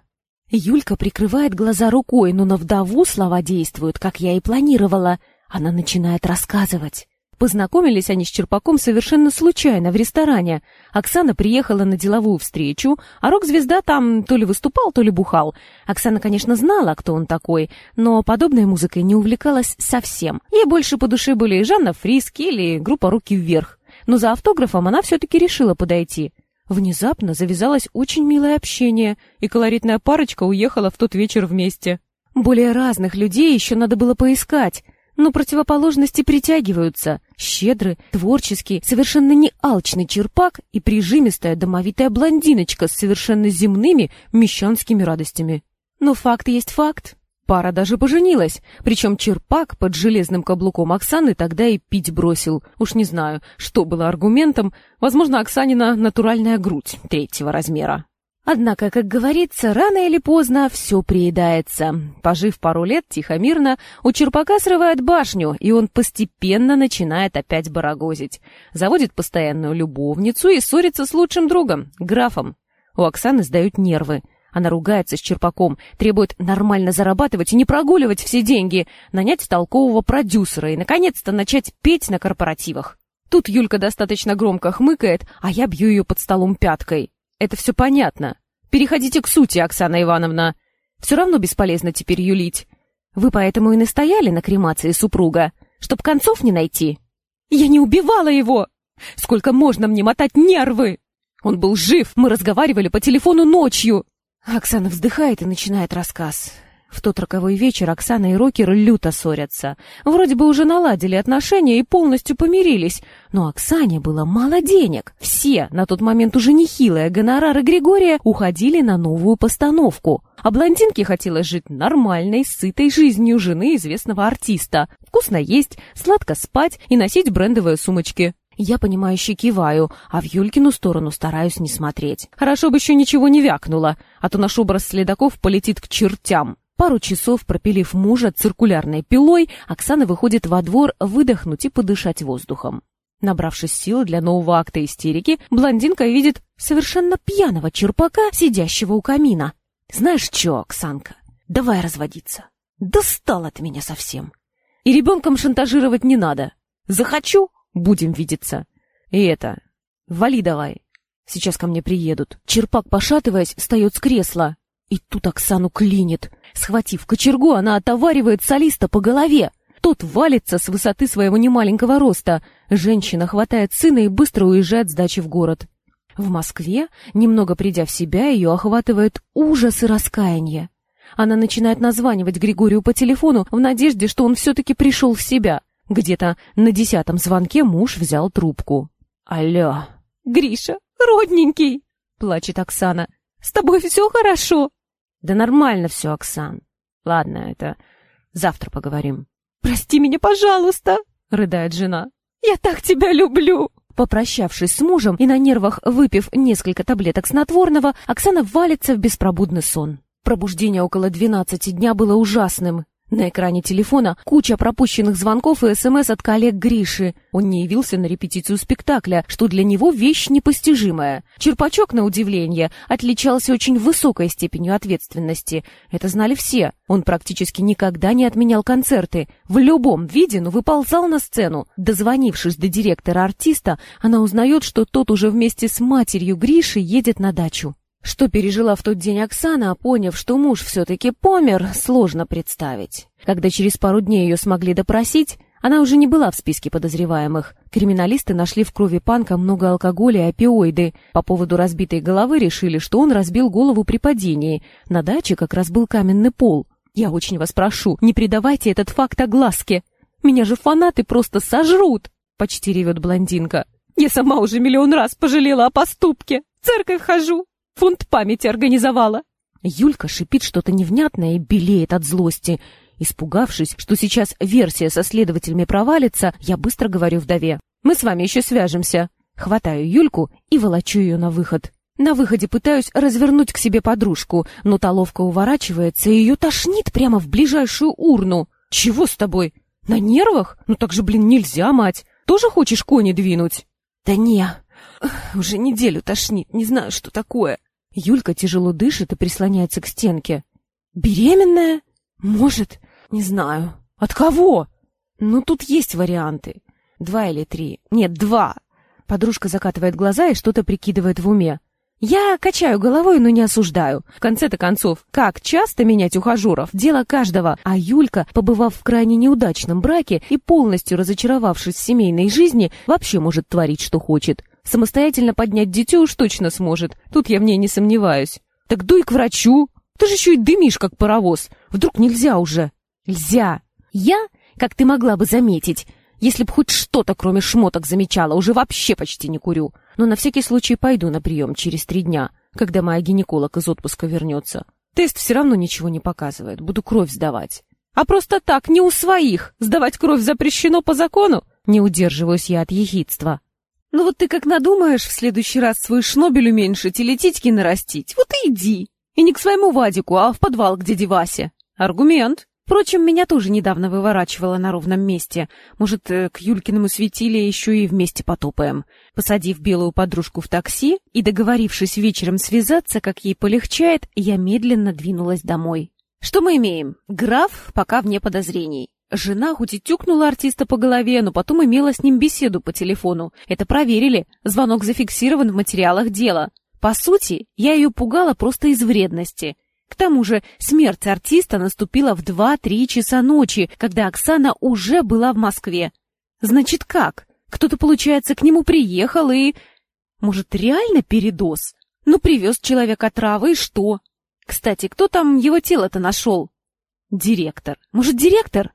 S1: Юлька прикрывает глаза рукой, но на вдову слова действуют, как я и планировала. Она начинает рассказывать. Познакомились они с Черпаком совершенно случайно в ресторане. Оксана приехала на деловую встречу, а рок-звезда там то ли выступал, то ли бухал. Оксана, конечно, знала, кто он такой, но подобной музыкой не увлекалась совсем. Ей больше по душе были Жанна Фриски или группа «Руки вверх». Но за автографом она все-таки решила подойти. Внезапно завязалось очень милое общение, и колоритная парочка уехала в тот вечер вместе. Более разных людей еще надо было поискать, но противоположности притягиваются. Щедрый, творческий, совершенно не алчный черпак и прижимистая домовитая блондиночка с совершенно земными мещанскими радостями. Но факт есть факт. Пара даже поженилась, причем черпак под железным каблуком Оксаны тогда и пить бросил. Уж не знаю, что было аргументом, возможно, Оксанина натуральная грудь третьего размера. Однако, как говорится, рано или поздно все приедается. Пожив пару лет тихо-мирно, у Черпака срывает башню, и он постепенно начинает опять барагозить. Заводит постоянную любовницу и ссорится с лучшим другом, графом. У Оксаны сдают нервы. Она ругается с Черпаком, требует нормально зарабатывать и не прогуливать все деньги, нанять толкового продюсера и, наконец-то, начать петь на корпоративах. Тут Юлька достаточно громко хмыкает, а я бью ее под столом пяткой. Это все понятно. Переходите к сути, Оксана Ивановна. Все равно бесполезно теперь юлить. Вы поэтому и настояли на кремации супруга, чтоб концов не найти. Я не убивала его! Сколько можно мне мотать нервы? Он был жив, мы разговаривали по телефону ночью. Оксана вздыхает и начинает рассказ. В тот роковой вечер Оксана и Рокер люто ссорятся. Вроде бы уже наладили отношения и полностью помирились, но Оксане было мало денег. Все, на тот момент уже нехилые гонорары Григория, уходили на новую постановку. А блондинке хотелось жить нормальной, сытой жизнью жены известного артиста. Вкусно есть, сладко спать и носить брендовые сумочки. Я, понимающе киваю, а в Юлькину сторону стараюсь не смотреть. Хорошо бы еще ничего не вякнуло, а то наш образ следаков полетит к чертям. Пару часов пропилив мужа циркулярной пилой, Оксана выходит во двор выдохнуть и подышать воздухом. Набравшись сил для нового акта истерики, блондинка видит совершенно пьяного черпака, сидящего у камина. «Знаешь что, Оксанка, давай разводиться. Достал от меня совсем. И ребенком шантажировать не надо. Захочу — будем видеться. И это, вали давай. Сейчас ко мне приедут». Черпак, пошатываясь, встает с кресла. И тут Оксану клинит. Схватив кочергу, она отоваривает солиста по голове. Тот валится с высоты своего немаленького роста. Женщина хватает сына и быстро уезжает с дачи в город. В Москве, немного придя в себя, ее охватывает ужас и раскаяние. Она начинает названивать Григорию по телефону в надежде, что он все-таки пришел в себя. Где-то на десятом звонке муж взял трубку. «Алло!» «Гриша, родненький!» — плачет Оксана. «С тобой все хорошо?» «Да нормально все, Оксан. Ладно, это завтра поговорим».
S2: «Прости меня, пожалуйста!» — рыдает жена. «Я так тебя люблю!»
S1: Попрощавшись с мужем и на нервах выпив несколько таблеток снотворного, Оксана валится в беспробудный сон. Пробуждение около 12 дня было ужасным. На экране телефона куча пропущенных звонков и СМС от коллег Гриши. Он не явился на репетицию спектакля, что для него вещь непостижимая. Черпачок, на удивление, отличался очень высокой степенью ответственности. Это знали все. Он практически никогда не отменял концерты. В любом виде, но выползал на сцену. Дозвонившись до директора артиста, она узнает, что тот уже вместе с матерью Гриши едет на дачу. Что пережила в тот день Оксана, поняв, что муж все-таки помер, сложно представить. Когда через пару дней ее смогли допросить, она уже не была в списке подозреваемых. Криминалисты нашли в крови панка много алкоголя и опиоиды. По поводу разбитой головы решили, что он разбил голову при падении. На даче как раз был каменный пол. Я очень вас прошу, не придавайте этот факт огласке. Меня же фанаты просто сожрут, почти ревет блондинка.
S2: Я сама уже миллион раз пожалела о поступке. В церковь хожу, Фонд памяти организовала.
S1: Юлька шипит что-то невнятное и белеет от злости. Испугавшись, что сейчас версия со следователями провалится, я быстро говорю вдове. «Мы с вами еще свяжемся». Хватаю Юльку и волочу ее на выход. На выходе пытаюсь развернуть к себе подружку, но та ловко уворачивается, и ее тошнит прямо в ближайшую урну. «Чего с тобой? На нервах? Ну так же, блин, нельзя, мать. Тоже хочешь кони двинуть?» «Да не, уже неделю тошнит, не знаю, что такое. Юлька тяжело дышит и прислоняется к стенке. Беременная? Может, не знаю. От кого? Ну, тут есть варианты. Два или три. Нет, два. Подружка закатывает глаза и что-то прикидывает в уме. Я качаю головой, но не осуждаю. В конце-то концов, как часто менять ухажеров? Дело каждого. А Юлька, побывав в крайне неудачном браке и полностью разочаровавшись в семейной жизни, вообще может творить, что хочет. Самостоятельно поднять дитё уж точно сможет. Тут я в ней не сомневаюсь. Так дуй к врачу. Ты же еще и дымишь, как паровоз. Вдруг нельзя уже? Нельзя. Я, как ты могла бы заметить, если б хоть что-то, кроме шмоток, замечала, уже вообще почти не курю. Но на всякий случай пойду на прием через три дня, когда моя гинеколог из отпуска вернется. Тест все равно ничего не показывает. Буду кровь сдавать. А просто так, не у своих. Сдавать кровь запрещено по закону. Не удерживаюсь я от ехидства. Ну вот ты как надумаешь в следующий раз свой шнобель уменьшить или титьки нарастить, вот и иди. И не к своему Вадику, а в подвал к дяде Васе. Аргумент. Впрочем, меня тоже недавно выворачивало на ровном месте. Может, э, к Юлькиному светиле еще и вместе потопаем. Посадив белую подружку в такси и договорившись вечером связаться, как ей полегчает, я медленно двинулась домой. Что мы имеем? Граф пока вне подозрений. Жена хоть и тюкнула артиста по голове, но потом имела с ним беседу по телефону. Это проверили. Звонок зафиксирован в материалах дела. По сути, я ее пугала просто из вредности. К тому же смерть артиста наступила в 2-3 часа ночи, когда Оксана уже была в Москве. Значит, как? Кто-то, получается, к нему приехал и... Может, реально передоз? Ну, привез человека травы и что? Кстати, кто там его тело-то нашел? Директор. Может, директор?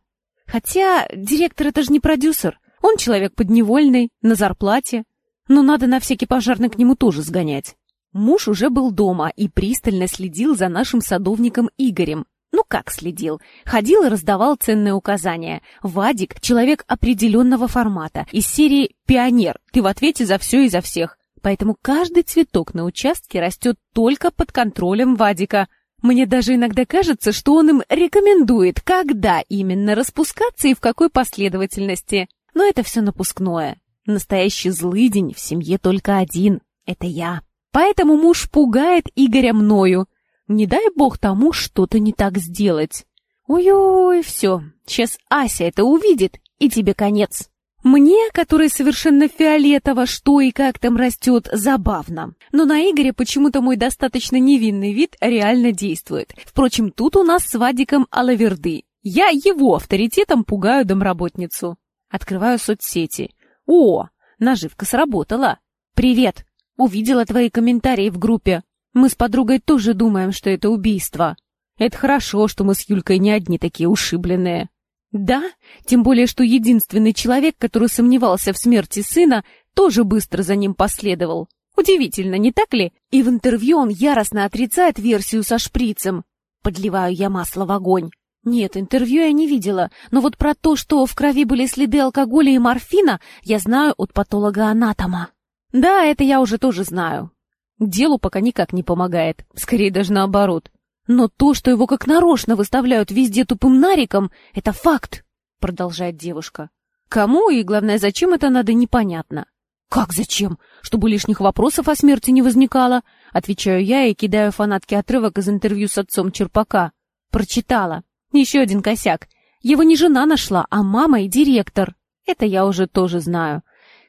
S1: Хотя директор это же не продюсер. Он человек подневольный, на зарплате. Но надо на всякий пожарный к нему тоже сгонять. Муж уже был дома и пристально следил за нашим садовником Игорем. Ну как следил? Ходил и раздавал ценные указания. Вадик — человек определенного формата, из серии «Пионер». Ты в ответе за все и за всех. Поэтому каждый цветок на участке растет только под контролем Вадика. Мне даже иногда кажется, что он им рекомендует, когда именно распускаться и в какой последовательности. Но это все напускное. Настоящий злыдень в семье только один — это я. Поэтому муж пугает Игоря мною. Не дай бог тому что-то не так сделать. Ой-ой, все, сейчас Ася это увидит, и тебе конец. Мне, который совершенно фиолетово, что и как там растет, забавно. Но на Игоре почему-то мой достаточно невинный вид реально действует. Впрочем, тут у нас с Вадиком алаверды. Я его авторитетом пугаю домработницу. Открываю соцсети. О, наживка сработала. Привет. Увидела твои комментарии в группе. Мы с подругой тоже думаем, что это убийство. Это хорошо, что мы с Юлькой не одни такие ушибленные. Да, тем более, что единственный человек, который сомневался в смерти сына, тоже быстро за ним последовал. Удивительно, не так ли? И в интервью он яростно отрицает версию со шприцем. Подливаю я масло в огонь. Нет, интервью я не видела, но вот про то, что в крови были следы алкоголя и морфина, я знаю от патолога-анатома. Да, это я уже тоже знаю. Делу пока никак не помогает, скорее даже наоборот. Но то, что его как нарочно выставляют везде тупым нариком, это факт, продолжает девушка. Кому и, главное, зачем это надо, непонятно. Как зачем? Чтобы лишних вопросов о смерти не возникало, отвечаю я и кидаю фанатке отрывок из интервью с отцом Черпака. Прочитала. Еще один косяк. Его не жена нашла, а мама и директор. Это я уже тоже знаю.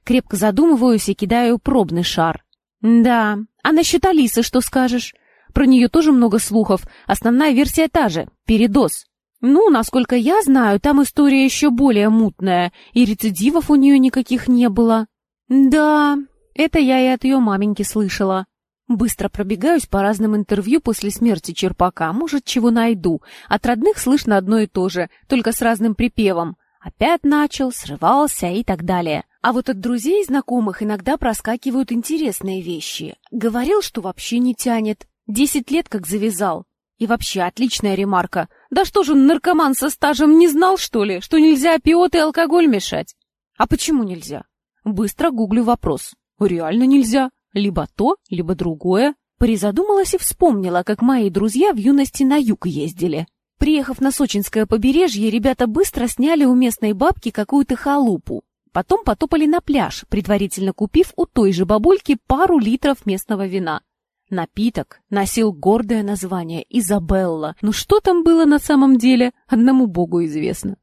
S1: Крепко задумываюсь и кидаю пробный шар. Да, а насчет Алисы что скажешь? Про нее тоже много слухов. Основная версия та же — передоз. Ну, насколько я знаю, там история еще более мутная, и рецидивов у нее никаких не было. Да, это я и от ее маменьки слышала. Быстро пробегаюсь по разным интервью после смерти Черпака, может, чего найду. От родных слышно одно и то же, только с разным припевом. Опять начал, срывался и так далее. А вот от друзей и знакомых иногда проскакивают интересные вещи. Говорил, что вообще не тянет. Десять лет как завязал. И вообще отличная ремарка. Да что же он, наркоман со стажем, не знал, что ли, что нельзя опиоты и алкоголь мешать? А почему нельзя? Быстро гуглю вопрос. Реально нельзя. Либо то, либо другое. Призадумалась и вспомнила, как мои друзья в юности на юг ездили. Приехав на сочинское побережье, ребята быстро сняли у местной бабки какую-то халупу. Потом потопали на пляж, предварительно купив у той же бабульки пару литров местного вина. Напиток носил гордое название «Изабелла». Ну что там было на самом деле, одному богу известно.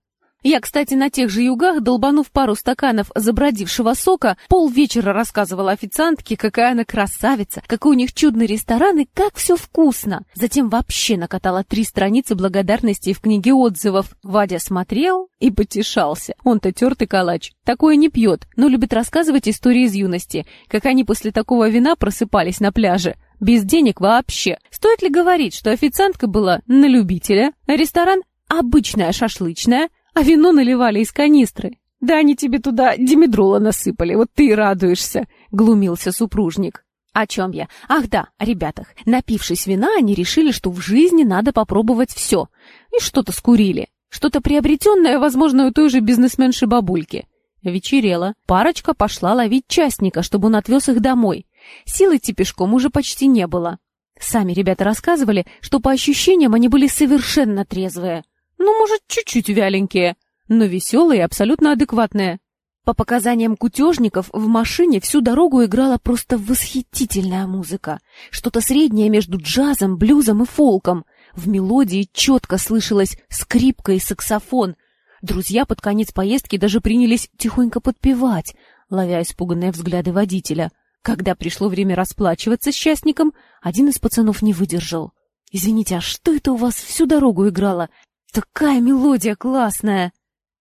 S1: Я, кстати, на тех же югах, долбанув пару стаканов забродившего сока, полвечера рассказывала официантке, какая она красавица, какой у них чудный ресторан и как все вкусно. Затем вообще накатала три страницы благодарности в книге отзывов. Вадя смотрел и потешался. Он-то тертый калач. Такое не пьет, но любит рассказывать истории из юности, как они после такого вина просыпались на пляже. Без денег вообще. Стоит ли говорить, что официантка была на любителя, а ресторан обычная шашлычная, а вино наливали из канистры? Да они тебе туда димедрола насыпали, вот ты и радуешься, глумился супружник. О чем я? Ах да, о ребятах. Напившись вина, они решили, что в жизни надо попробовать все. И что-то скурили. Что-то приобретенное, возможно, у той же бизнесменши бабульки. Вечерело. Парочка пошла ловить частника, чтобы он отвез их домой. Сил идти пешком уже почти не было. Сами ребята рассказывали, что по ощущениям они были совершенно трезвые. Ну, может, чуть-чуть вяленькие, но веселые и абсолютно адекватные. По показаниям кутежников, в машине всю дорогу играла просто восхитительная музыка. Что-то среднее между джазом, блюзом и фолком. В мелодии четко слышалась скрипка и саксофон. Друзья под конец поездки даже принялись тихонько подпевать, ловя испуганные взгляды водителя — когда пришло время расплачиваться с частником, один из пацанов не выдержал. «Извините, а что это у вас всю дорогу играло? Такая мелодия классная!»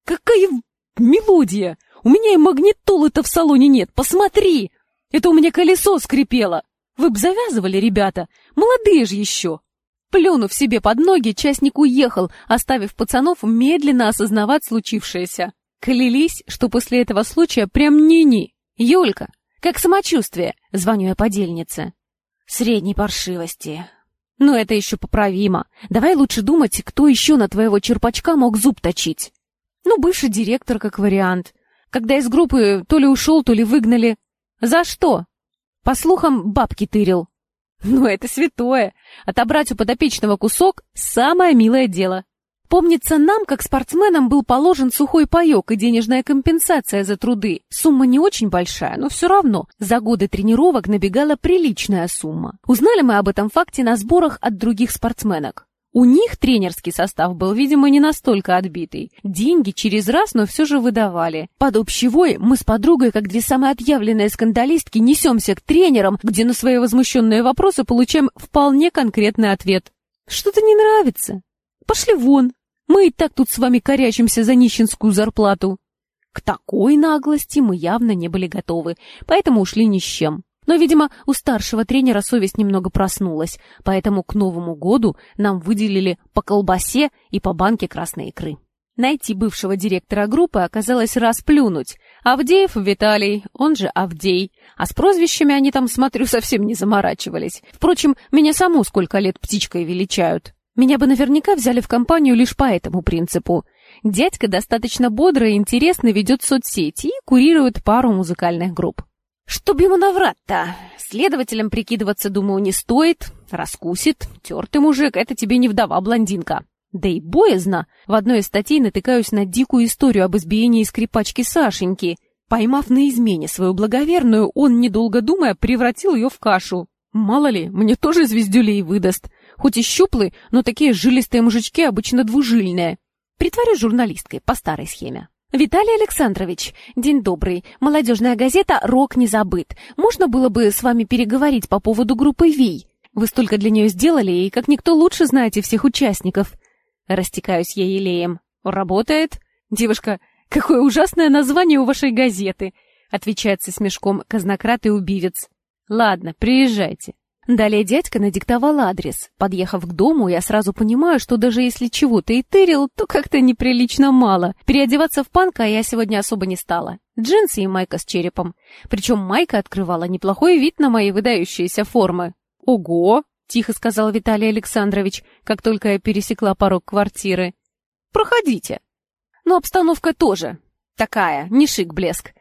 S1: «Какая мелодия? У меня и магнитолы-то в салоне нет, посмотри! Это у меня колесо скрипело! Вы б завязывали, ребята, молодые же еще!» Плюнув себе под ноги, частник уехал, оставив пацанов медленно осознавать случившееся. Клялись, что после этого случая прям ни-ни. «Юлька, как самочувствие? Звоню я подельнице. Средней паршивости. Но это еще поправимо. Давай лучше думать, кто еще на твоего черпачка мог зуб точить. Ну, бывший директор как вариант. Когда из группы то ли ушел, то ли выгнали. За что? По слухам, бабки тырил. Ну, это святое. Отобрать у подопечного кусок — самое милое дело. Помнится, нам, как спортсменам, был положен сухой паек и денежная компенсация за труды. Сумма не очень большая, но все равно. За годы тренировок набегала приличная сумма. Узнали мы об этом факте на сборах от других спортсменок. У них тренерский состав был, видимо, не настолько отбитый. Деньги через раз, но все же выдавали. Под общевой мы с подругой, как две самые отъявленные скандалистки, несемся к тренерам, где на свои возмущенные вопросы получаем вполне конкретный ответ. Что-то не нравится. Пошли вон. Мы и так тут с вами корячимся за нищенскую зарплату. К такой наглости мы явно не были готовы, поэтому ушли ни с чем. Но, видимо, у старшего тренера совесть немного проснулась, поэтому к Новому году нам выделили по колбасе и по банке красной икры. Найти бывшего директора группы оказалось расплюнуть. Авдеев Виталий, он же Авдей. А с прозвищами они там, смотрю, совсем не заморачивались. Впрочем, меня саму сколько лет птичкой величают. Меня бы наверняка взяли в компанию лишь по этому принципу. Дядька достаточно бодро и интересно ведет соцсети и курирует пару музыкальных групп. Чтоб ему наврать-то? Следователям прикидываться, думаю, не стоит. Раскусит. Тертый мужик, это тебе не вдова-блондинка. Да и боязно. В одной из статей натыкаюсь на дикую историю об избиении скрипачки Сашеньки. Поймав на измене свою благоверную, он, недолго думая, превратил ее в кашу. Мало ли, мне тоже звездюлей выдаст. Хоть и щуплый, но такие жилистые мужички обычно двужильные. Притворюсь журналисткой по старой схеме. «Виталий Александрович, день добрый. Молодежная газета «Рок не забыт». Можно было бы с вами переговорить по поводу группы «Вий». Вы столько для нее сделали, и как никто лучше знаете всех участников. Растекаюсь я елеем. Работает? Девушка, какое ужасное название у вашей газеты, отвечает со смешком казнократ и убивец. Ладно, приезжайте. Далее дядька надиктовал адрес. Подъехав к дому, я сразу понимаю, что даже если чего-то и тырил, то как-то неприлично мало. Переодеваться в панка я сегодня особо не стала. Джинсы и майка с черепом. Причем майка открывала неплохой вид на мои выдающиеся формы. «Ого!» — тихо сказал Виталий Александрович, как только я пересекла порог квартиры. «Проходите». Но обстановка тоже такая, не шик-блеск.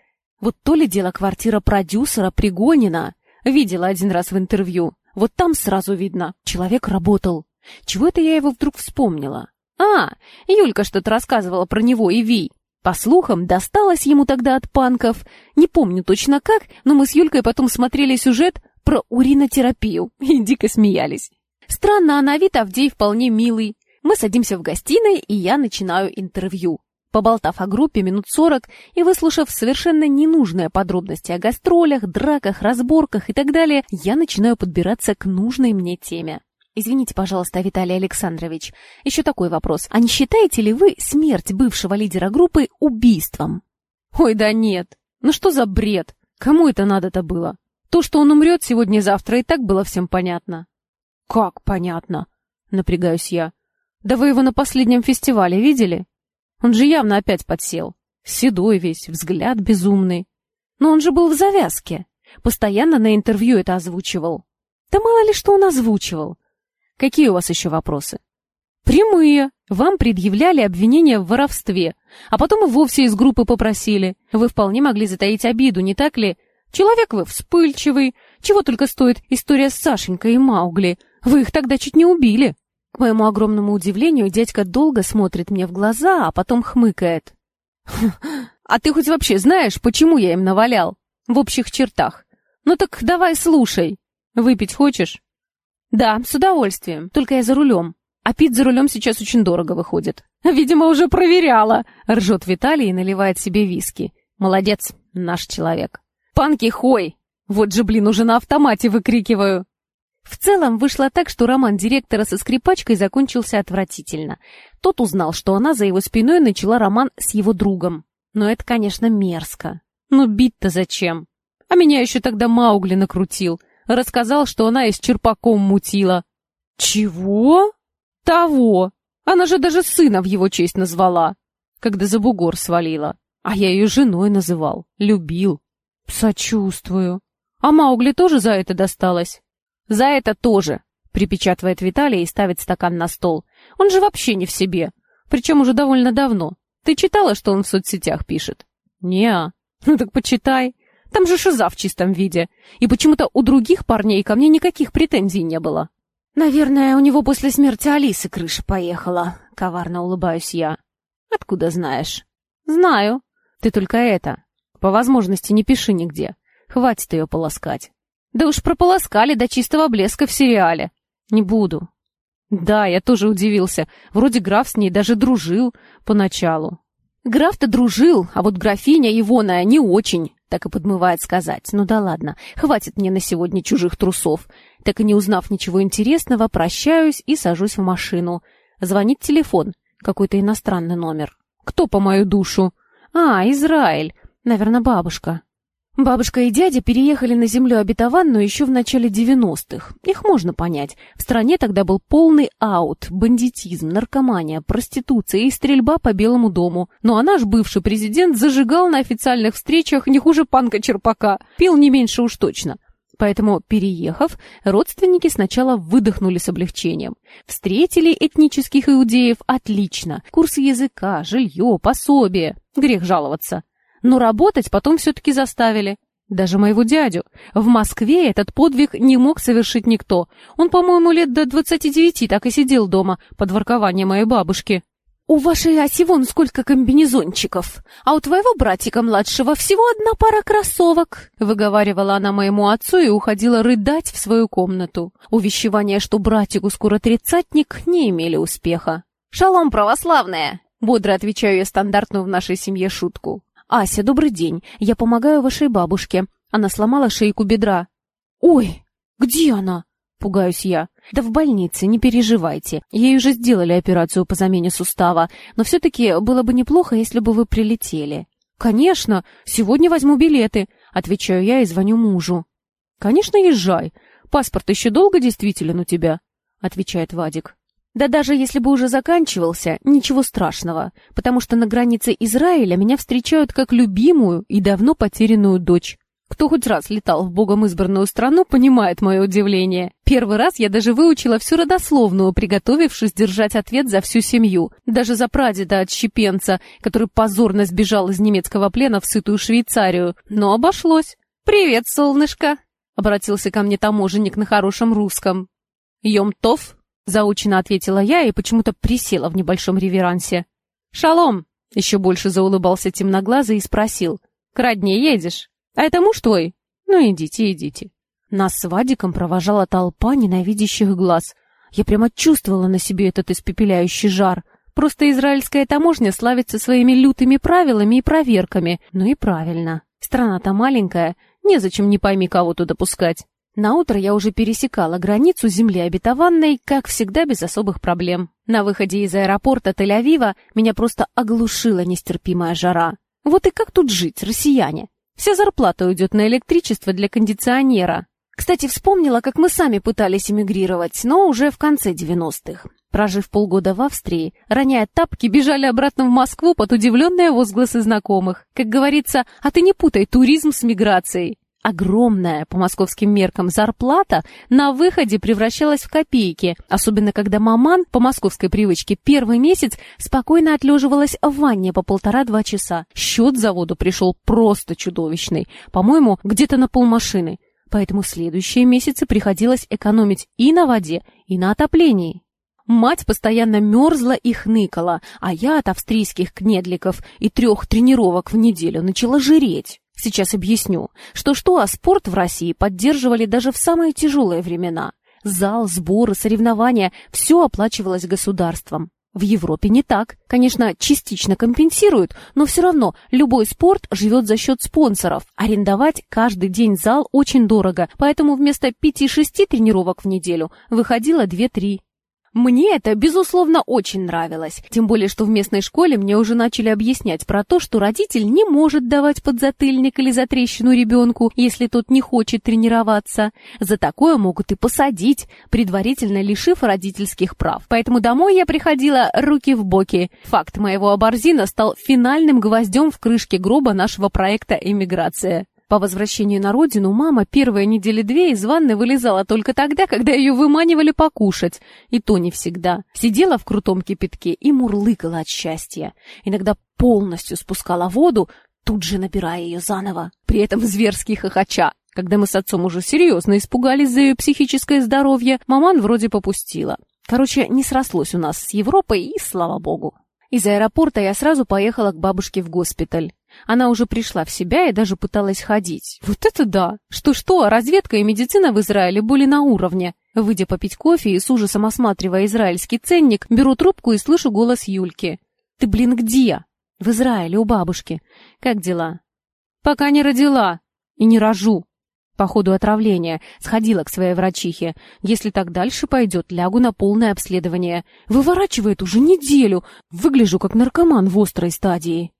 S1: Вот то ли дело квартира продюсера Пригонина. Видела один раз в интервью. Вот там сразу видно, человек работал. Чего это я его вдруг вспомнила? А, Юлька что-то рассказывала про него и Ви. По слухам, досталось ему тогда от панков. Не помню точно как, но мы с Юлькой потом смотрели сюжет про уринотерапию и дико смеялись. Странно, а на вид Авдей вполне милый. Мы садимся в гостиной, и я начинаю интервью. Поболтав о группе минут сорок и выслушав совершенно ненужные подробности о гастролях, драках, разборках и так далее, я начинаю подбираться к нужной мне теме. Извините, пожалуйста, Виталий Александрович. Еще такой вопрос. А не считаете ли вы смерть бывшего лидера группы убийством? Ой, да нет. Ну что за бред? Кому это надо-то было? То, что он умрет сегодня-завтра, и так было всем понятно. Как понятно? Напрягаюсь я. Да вы его на последнем фестивале видели? Он же явно опять подсел. Седой весь, взгляд безумный. Но он же был в завязке. Постоянно на интервью это озвучивал. Да мало ли что он озвучивал. Какие у вас еще вопросы? Прямые. Вам предъявляли обвинения в воровстве, а потом и вовсе из группы попросили. Вы вполне могли затаить обиду, не так ли? Человек вы вспыльчивый. Чего только стоит история с Сашенькой и Маугли. Вы их тогда чуть не убили. К моему огромному удивлению, дядька долго смотрит мне в глаза, а потом хмыкает. «А ты хоть вообще знаешь, почему я им навалял? В общих чертах. Ну так давай слушай. Выпить хочешь?» «Да, с удовольствием, только я за рулем. А пить за рулем сейчас очень дорого выходит». «Видимо, уже проверяла», — ржет Виталий и наливает себе виски. «Молодец, наш человек». «Панки хой! Вот же, блин, уже на автомате выкрикиваю!» В целом вышло так, что роман директора со скрипачкой закончился отвратительно. Тот узнал, что она за его спиной начала роман с его другом. Но это, конечно, мерзко. Ну бить-то зачем? А меня еще тогда Маугли накрутил. Рассказал, что она и с черпаком мутила. Чего? Того. Она же даже сына в его честь назвала, когда за бугор свалила. А я ее женой называл, любил. Сочувствую. А Маугли тоже за это досталось? «За это тоже!» — припечатывает Виталий и ставит стакан на стол. «Он же вообще не в себе. Причем уже довольно давно. Ты читала, что он в соцсетях пишет?» «Не-а. Ну так почитай. Там же шиза в чистом виде. И почему-то у других парней ко мне никаких претензий не было». «Наверное, у него после смерти Алисы крыша поехала», — коварно улыбаюсь я. Откуда знаешь? Знаю. Ты только это. По возможности не пиши нигде. Хватит ее полоскать. Да уж прополоскали до чистого блеска в сериале. Не буду. Да, я тоже удивился. Вроде граф с ней даже дружил поначалу. Граф-то дружил, а вот графиня Ивона не очень, так и подмывает сказать. Ну да ладно, хватит мне на сегодня чужих трусов. Так и не узнав ничего интересного, прощаюсь и сажусь в машину. Звонит телефон, какой-то иностранный номер. Кто по мою душу? А, Израиль. Наверное, бабушка. Бабушка и дядя переехали на землю обетованную еще в начале 90-х. Их можно понять. В стране тогда был полный аут, бандитизм, наркомания, проституция и стрельба по Белому дому. Ну а наш бывший президент зажигал на официальных встречах не хуже панка Черпака. Пил не меньше уж точно. Поэтому, переехав, родственники сначала выдохнули с облегчением. Встретили этнических иудеев отлично. Курсы языка, жилье, пособие. Грех жаловаться. Но работать потом все-таки заставили. Даже моего дядю. В Москве этот подвиг не мог совершить никто. Он, по-моему, лет до 29 так и сидел дома под воркование моей бабушки. «У вашей Аси вон сколько комбинезончиков, а у твоего братика младшего всего одна пара кроссовок», выговаривала она моему отцу и уходила рыдать в свою комнату. Увещевания, что братику скоро тридцатник, не имели успеха. «Шалом, православная!» Бодро отвечаю я стандартную в нашей семье шутку. «Ася, добрый день. Я помогаю вашей бабушке. Она сломала шейку бедра». «Ой, где она?» — пугаюсь я. «Да в больнице, не переживайте. Ей уже сделали операцию по замене сустава, но все-таки было бы неплохо, если бы вы прилетели». «Конечно, сегодня возьму билеты», — отвечаю я и звоню мужу. «Конечно, езжай. Паспорт еще долго действителен у тебя?» — отвечает Вадик. Да даже если бы уже заканчивался, ничего страшного, потому что на границе Израиля меня встречают как любимую и давно потерянную дочь. Кто хоть раз летал в богом избранную страну, понимает мое удивление. Первый раз я даже выучила всю родословную, приготовившись держать ответ за всю семью. Даже за прадеда отщепенца, который позорно сбежал из немецкого плена в сытую Швейцарию. Но обошлось. «Привет, солнышко!» — обратился ко мне таможенник на хорошем русском. «Йом-тов?» Заучено ответила я и почему-то присела в небольшом реверансе. «Шалом!» — еще больше заулыбался темноглазый и спросил. «К родне едешь? А это муж твой? Ну, идите, идите». Нас с Вадиком провожала толпа ненавидящих глаз. Я прямо чувствовала на себе этот испепеляющий жар. Просто израильская таможня славится своими лютыми правилами и проверками. Ну и правильно. Страна-то маленькая, незачем не пойми кого туда пускать. На утро я уже пересекала границу земли обетованной, как всегда, без особых проблем. На выходе из аэропорта Тель-Авива меня просто оглушила нестерпимая жара. Вот и как тут жить, россияне? Вся зарплата уйдет на электричество для кондиционера. Кстати, вспомнила, как мы сами пытались эмигрировать, но уже в конце 90-х. Прожив полгода в Австрии, роняя тапки, бежали обратно в Москву под удивленные возгласы знакомых. Как говорится, а ты не путай туризм с миграцией огромная по московским меркам зарплата на выходе превращалась в копейки, особенно когда маман по московской привычке первый месяц спокойно отлеживалась в ванне по полтора-два часа. Счет заводу пришел просто чудовищный, по-моему, где-то на полмашины. Поэтому следующие месяцы приходилось экономить и на воде, и на отоплении. Мать постоянно мерзла и хныкала, а я от австрийских кнедликов и трех тренировок в неделю начала жиреть. Сейчас объясню. Что-что, а спорт в России поддерживали даже в самые тяжелые времена. Зал, сборы, соревнования – все оплачивалось государством. В Европе не так. Конечно, частично компенсируют, но все равно любой спорт живет за счет спонсоров. Арендовать каждый день зал очень дорого, поэтому вместо 5-6 тренировок в неделю выходило 2-3. Мне это, безусловно, очень нравилось. Тем более, что в местной школе мне уже начали объяснять про то, что родитель не может давать подзатыльник или затрещину ребенку, если тот не хочет тренироваться. За такое могут и посадить, предварительно лишив родительских прав. Поэтому домой я приходила руки в боки. Факт моего аборзина стал финальным гвоздем в крышке гроба нашего проекта «Эмиграция». По возвращению на родину мама первые недели две из ванны вылезала только тогда, когда ее выманивали покушать. И то не всегда. Сидела в крутом кипятке и мурлыкала от счастья. Иногда полностью спускала воду, тут же набирая ее заново. При этом зверски хохоча. Когда мы с отцом уже серьезно испугались за ее психическое здоровье, маман вроде попустила. Короче, не срослось у нас с Европой, и слава богу. Из аэропорта я сразу поехала к бабушке в госпиталь. Она уже пришла в себя и даже пыталась ходить. Вот это да! Что-что, разведка и медицина в Израиле были на уровне. Выйдя попить кофе и с ужасом осматривая израильский ценник, беру трубку и слышу голос Юльки. «Ты, блин, где?» «В Израиле, у бабушки. Как дела?» «Пока не родила. И не рожу. По ходу отравления сходила к своей врачихе. Если так дальше пойдет, лягу на полное обследование. Выворачивает уже неделю. Выгляжу как наркоман в острой стадии.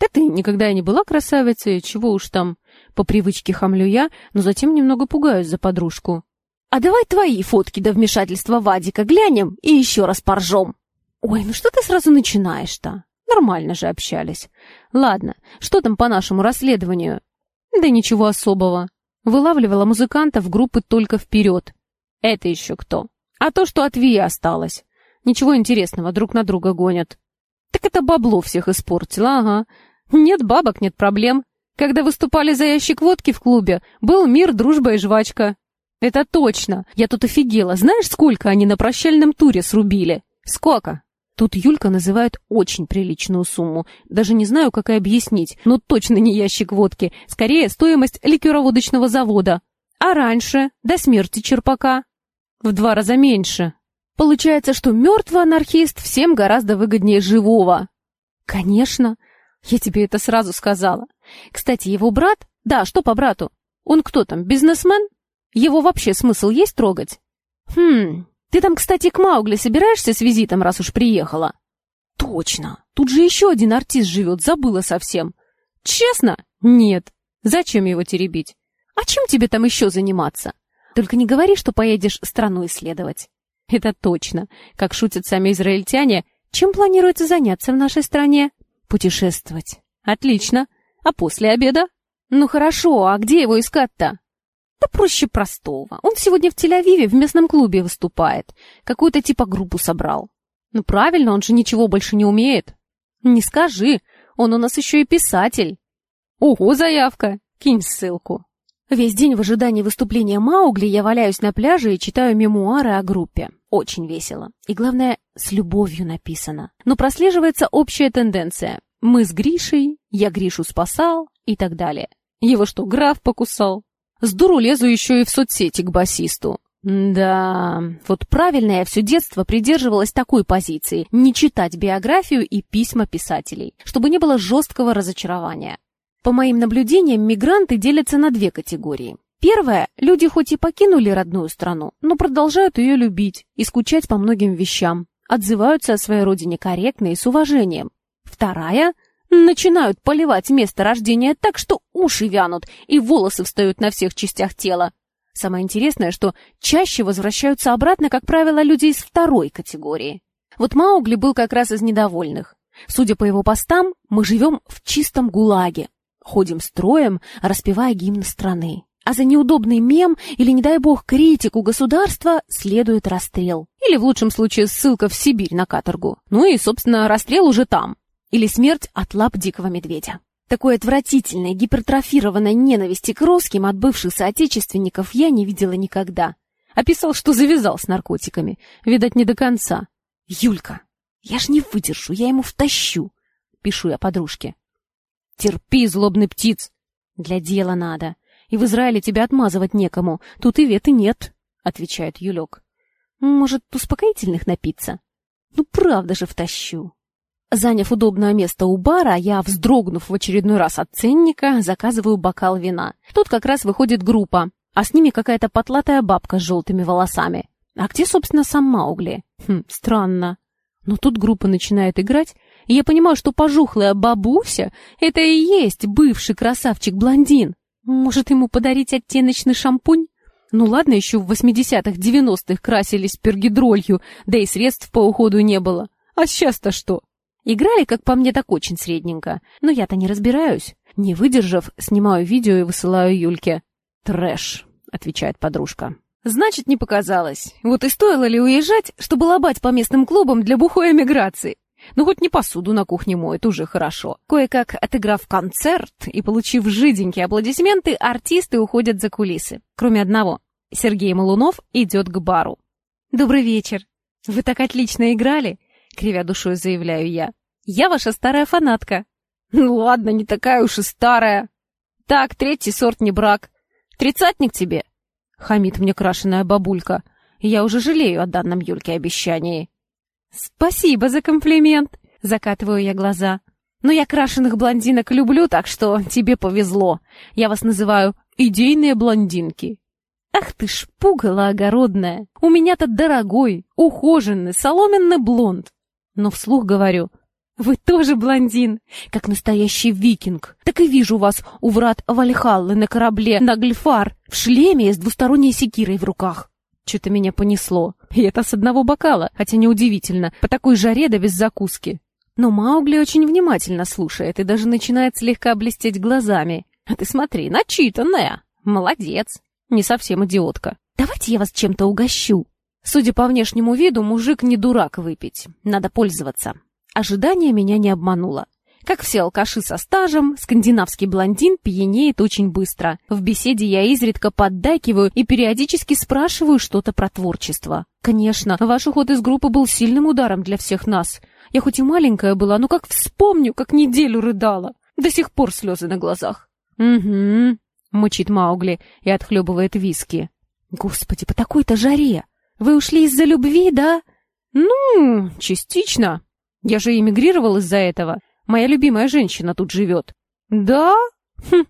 S1: Да ты никогда и не была красавицей, чего уж там. По привычке хамлю я, но затем немного пугаюсь за подружку. А давай твои фотки до вмешательства Вадика глянем и еще раз поржем. Ой, ну что ты сразу начинаешь-то? Нормально же общались. Ладно, что там по нашему расследованию? Да ничего особого. Вылавливала музыкантов группы только вперед. Это еще кто? А то, что от Вии осталось. Ничего интересного, друг на друга гонят. Так это бабло всех испортило, ага. Нет бабок, нет проблем. Когда выступали за ящик водки в клубе, был мир, дружба и жвачка. Это точно. Я тут офигела. Знаешь, сколько они на прощальном туре срубили? Сколько? Тут Юлька называет очень приличную сумму. Даже не знаю, как и объяснить, но точно не ящик водки. Скорее, стоимость ликероводочного завода. А раньше, до смерти Черпака, в два раза меньше. Получается, что мертвый анархист всем гораздо выгоднее живого. Конечно. Я тебе это сразу сказала. Кстати, его брат... Да, что по брату? Он кто там, бизнесмен? Его вообще смысл есть трогать? Хм, ты там, кстати, к Маугли собираешься с визитом, раз уж приехала? Точно. Тут же еще один артист живет, забыла совсем. Честно? Нет. Зачем его теребить? А чем тебе там еще заниматься? Только не говори, что поедешь страну исследовать. Это точно. Как шутят сами израильтяне, чем планируется заняться в нашей стране? Путешествовать. Отлично. А после обеда? Ну хорошо, а где его искать-то? Да проще простого. Он сегодня в Тель-Авиве в местном клубе выступает. Какую-то типа группу собрал. Ну правильно, он же ничего больше не умеет. Не скажи, он у нас еще и писатель. Ого, заявка. Кинь ссылку. Весь день в ожидании выступления Маугли я валяюсь на пляже и читаю мемуары о группе. Очень весело. И главное, с любовью написано. Но прослеживается общая тенденция. Мы с Гришей, я Гришу спасал и так далее. Его что, граф покусал? С дуру лезу еще и в соцсети к басисту. Да, вот правильно я все детство придерживалась такой позиции – не читать биографию и письма писателей, чтобы не было жесткого разочарования. По моим наблюдениям, мигранты делятся на две категории. Первая – люди хоть и покинули родную страну, но продолжают ее любить и скучать по многим вещам, отзываются о своей родине корректно и с уважением. Вторая начинают поливать место рождения так, что уши вянут и волосы встают на всех частях тела. Самое интересное, что чаще возвращаются обратно, как правило, люди из второй категории. Вот Маугли был как раз из недовольных. Судя по его постам, мы живем в чистом гулаге. Ходим строем, распевая гимн страны. А за неудобный мем или, не дай бог, критику государства следует расстрел. Или, в лучшем случае, ссылка в Сибирь на каторгу. Ну и, собственно, расстрел уже там или смерть от лап дикого медведя. Такой отвратительной, гипертрофированной ненависти к русским от бывших соотечественников я не видела никогда. Описал, что завязал с наркотиками. Видать, не до конца. «Юлька, я ж не выдержу, я ему втащу», — пишу я подружке. «Терпи, злобный птиц. Для дела надо. И в Израиле тебя отмазывать некому. Тут и веты нет», — отвечает Юлек. «Может, успокоительных напиться?» «Ну, правда же втащу». Заняв удобное место у бара, я, вздрогнув в очередной раз от ценника, заказываю бокал вина. Тут как раз выходит группа, а с ними какая-то потлатая бабка с желтыми волосами. А где, собственно, сам Маугли? Хм, странно. Но тут группа начинает играть, и я понимаю, что пожухлая бабуся — это и есть бывший красавчик-блондин. Может, ему подарить оттеночный шампунь? Ну ладно, еще в 80-х, 90-х красились пергидролью, да и средств по уходу не было. А сейчас-то что? Играли, как по мне, так очень средненько. Но я-то не разбираюсь. Не выдержав, снимаю видео и высылаю Юльке. «Трэш», — отвечает подружка. «Значит, не показалось. Вот и стоило ли уезжать, чтобы лобать по местным клубам для бухой эмиграции? Ну, хоть не посуду на кухне моет, уже хорошо. Кое-как отыграв концерт и получив жиденькие аплодисменты, артисты уходят за кулисы. Кроме одного. Сергей Малунов идет к бару. «Добрый вечер. Вы так отлично играли, кривя душой заявляю я. Я ваша старая фанатка. Ну ладно, не такая уж и старая. Так, третий сорт не брак. Тридцатник тебе. Хамит мне крашеная бабулька. Я уже жалею о данном Юльке обещании. Спасибо за комплимент, закатываю я глаза. Но я крашеных блондинок люблю, так что тебе повезло. Я вас называю идейные блондинки. Ах ты ж пугало огородная! У меня-то дорогой, ухоженный, соломенный блонд. Но вслух говорю, вы тоже блондин, как настоящий викинг. Так и вижу вас у врат Вальхаллы на корабле Нагльфар в шлеме с двусторонней секирой в руках. Что-то меня понесло. И это с одного бокала, хотя неудивительно, по такой жаре да без закуски. Но Маугли очень внимательно слушает и даже начинает слегка блестеть глазами. А ты смотри, начитанная. Молодец. Не совсем идиотка. Давайте я вас чем-то угощу. Судя по внешнему виду, мужик не дурак выпить. Надо пользоваться. Ожидание меня не обмануло. Как все алкаши со стажем, скандинавский блондин пьянеет очень быстро. В беседе я изредка поддакиваю и периодически спрашиваю что-то про творчество. Конечно, ваш уход из группы был сильным ударом для всех нас. Я хоть и маленькая была, но как вспомню, как неделю рыдала. До сих пор слезы на глазах. «Угу», — мучит Маугли и отхлебывает виски. «Господи, по такой-то жаре! Вы ушли из-за любви, да?» «Ну, частично. Я же эмигрировал из-за этого. Моя любимая женщина тут живет». «Да? Хм,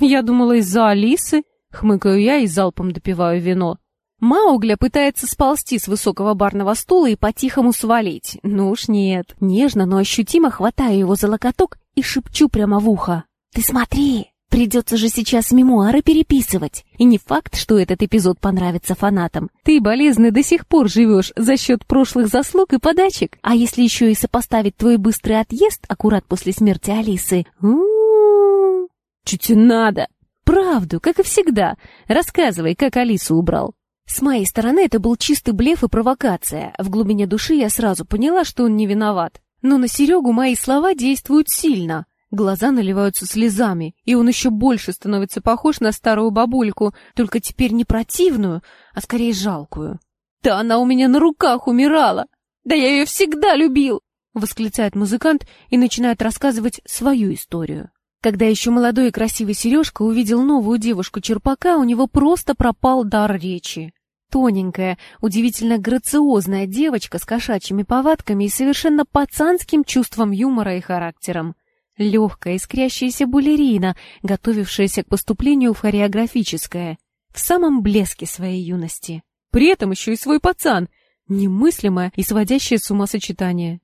S1: я думала, из-за Алисы». Хмыкаю я и залпом допиваю вино. Маугля пытается сползти с высокого барного стула и по-тихому свалить. Ну уж нет. Нежно, но ощутимо хватаю его за локоток и шепчу прямо в ухо. «Ты смотри, Придется же сейчас мемуары переписывать. И не факт, что этот эпизод понравится фанатам. Ты, болезный, до сих пор живешь за счет прошлых заслуг и подачек. А если еще и сопоставить твой быстрый отъезд аккурат после смерти Алисы... У-у-у, чуть надо. Правду, как и всегда. Рассказывай, как Алису убрал. С моей стороны это был чистый блеф и провокация. В глубине души я сразу поняла, что он не виноват. Но на Серегу мои слова действуют сильно. Глаза наливаются слезами, и он еще больше становится похож на старую бабульку, только теперь не противную, а скорее жалкую. «Да она у меня на руках умирала! Да я ее всегда любил!» — восклицает музыкант и начинает рассказывать свою историю. Когда еще молодой и красивый Сережка увидел новую девушку Черпака, у него просто пропал дар речи. Тоненькая, удивительно грациозная девочка с кошачьими повадками и совершенно пацанским чувством юмора и характером. Легкая, искрящаяся балерина, готовившаяся к поступлению в хореографическое, в самом блеске своей юности. При этом еще и свой пацан, немыслимое и сводящее с ума сочетание.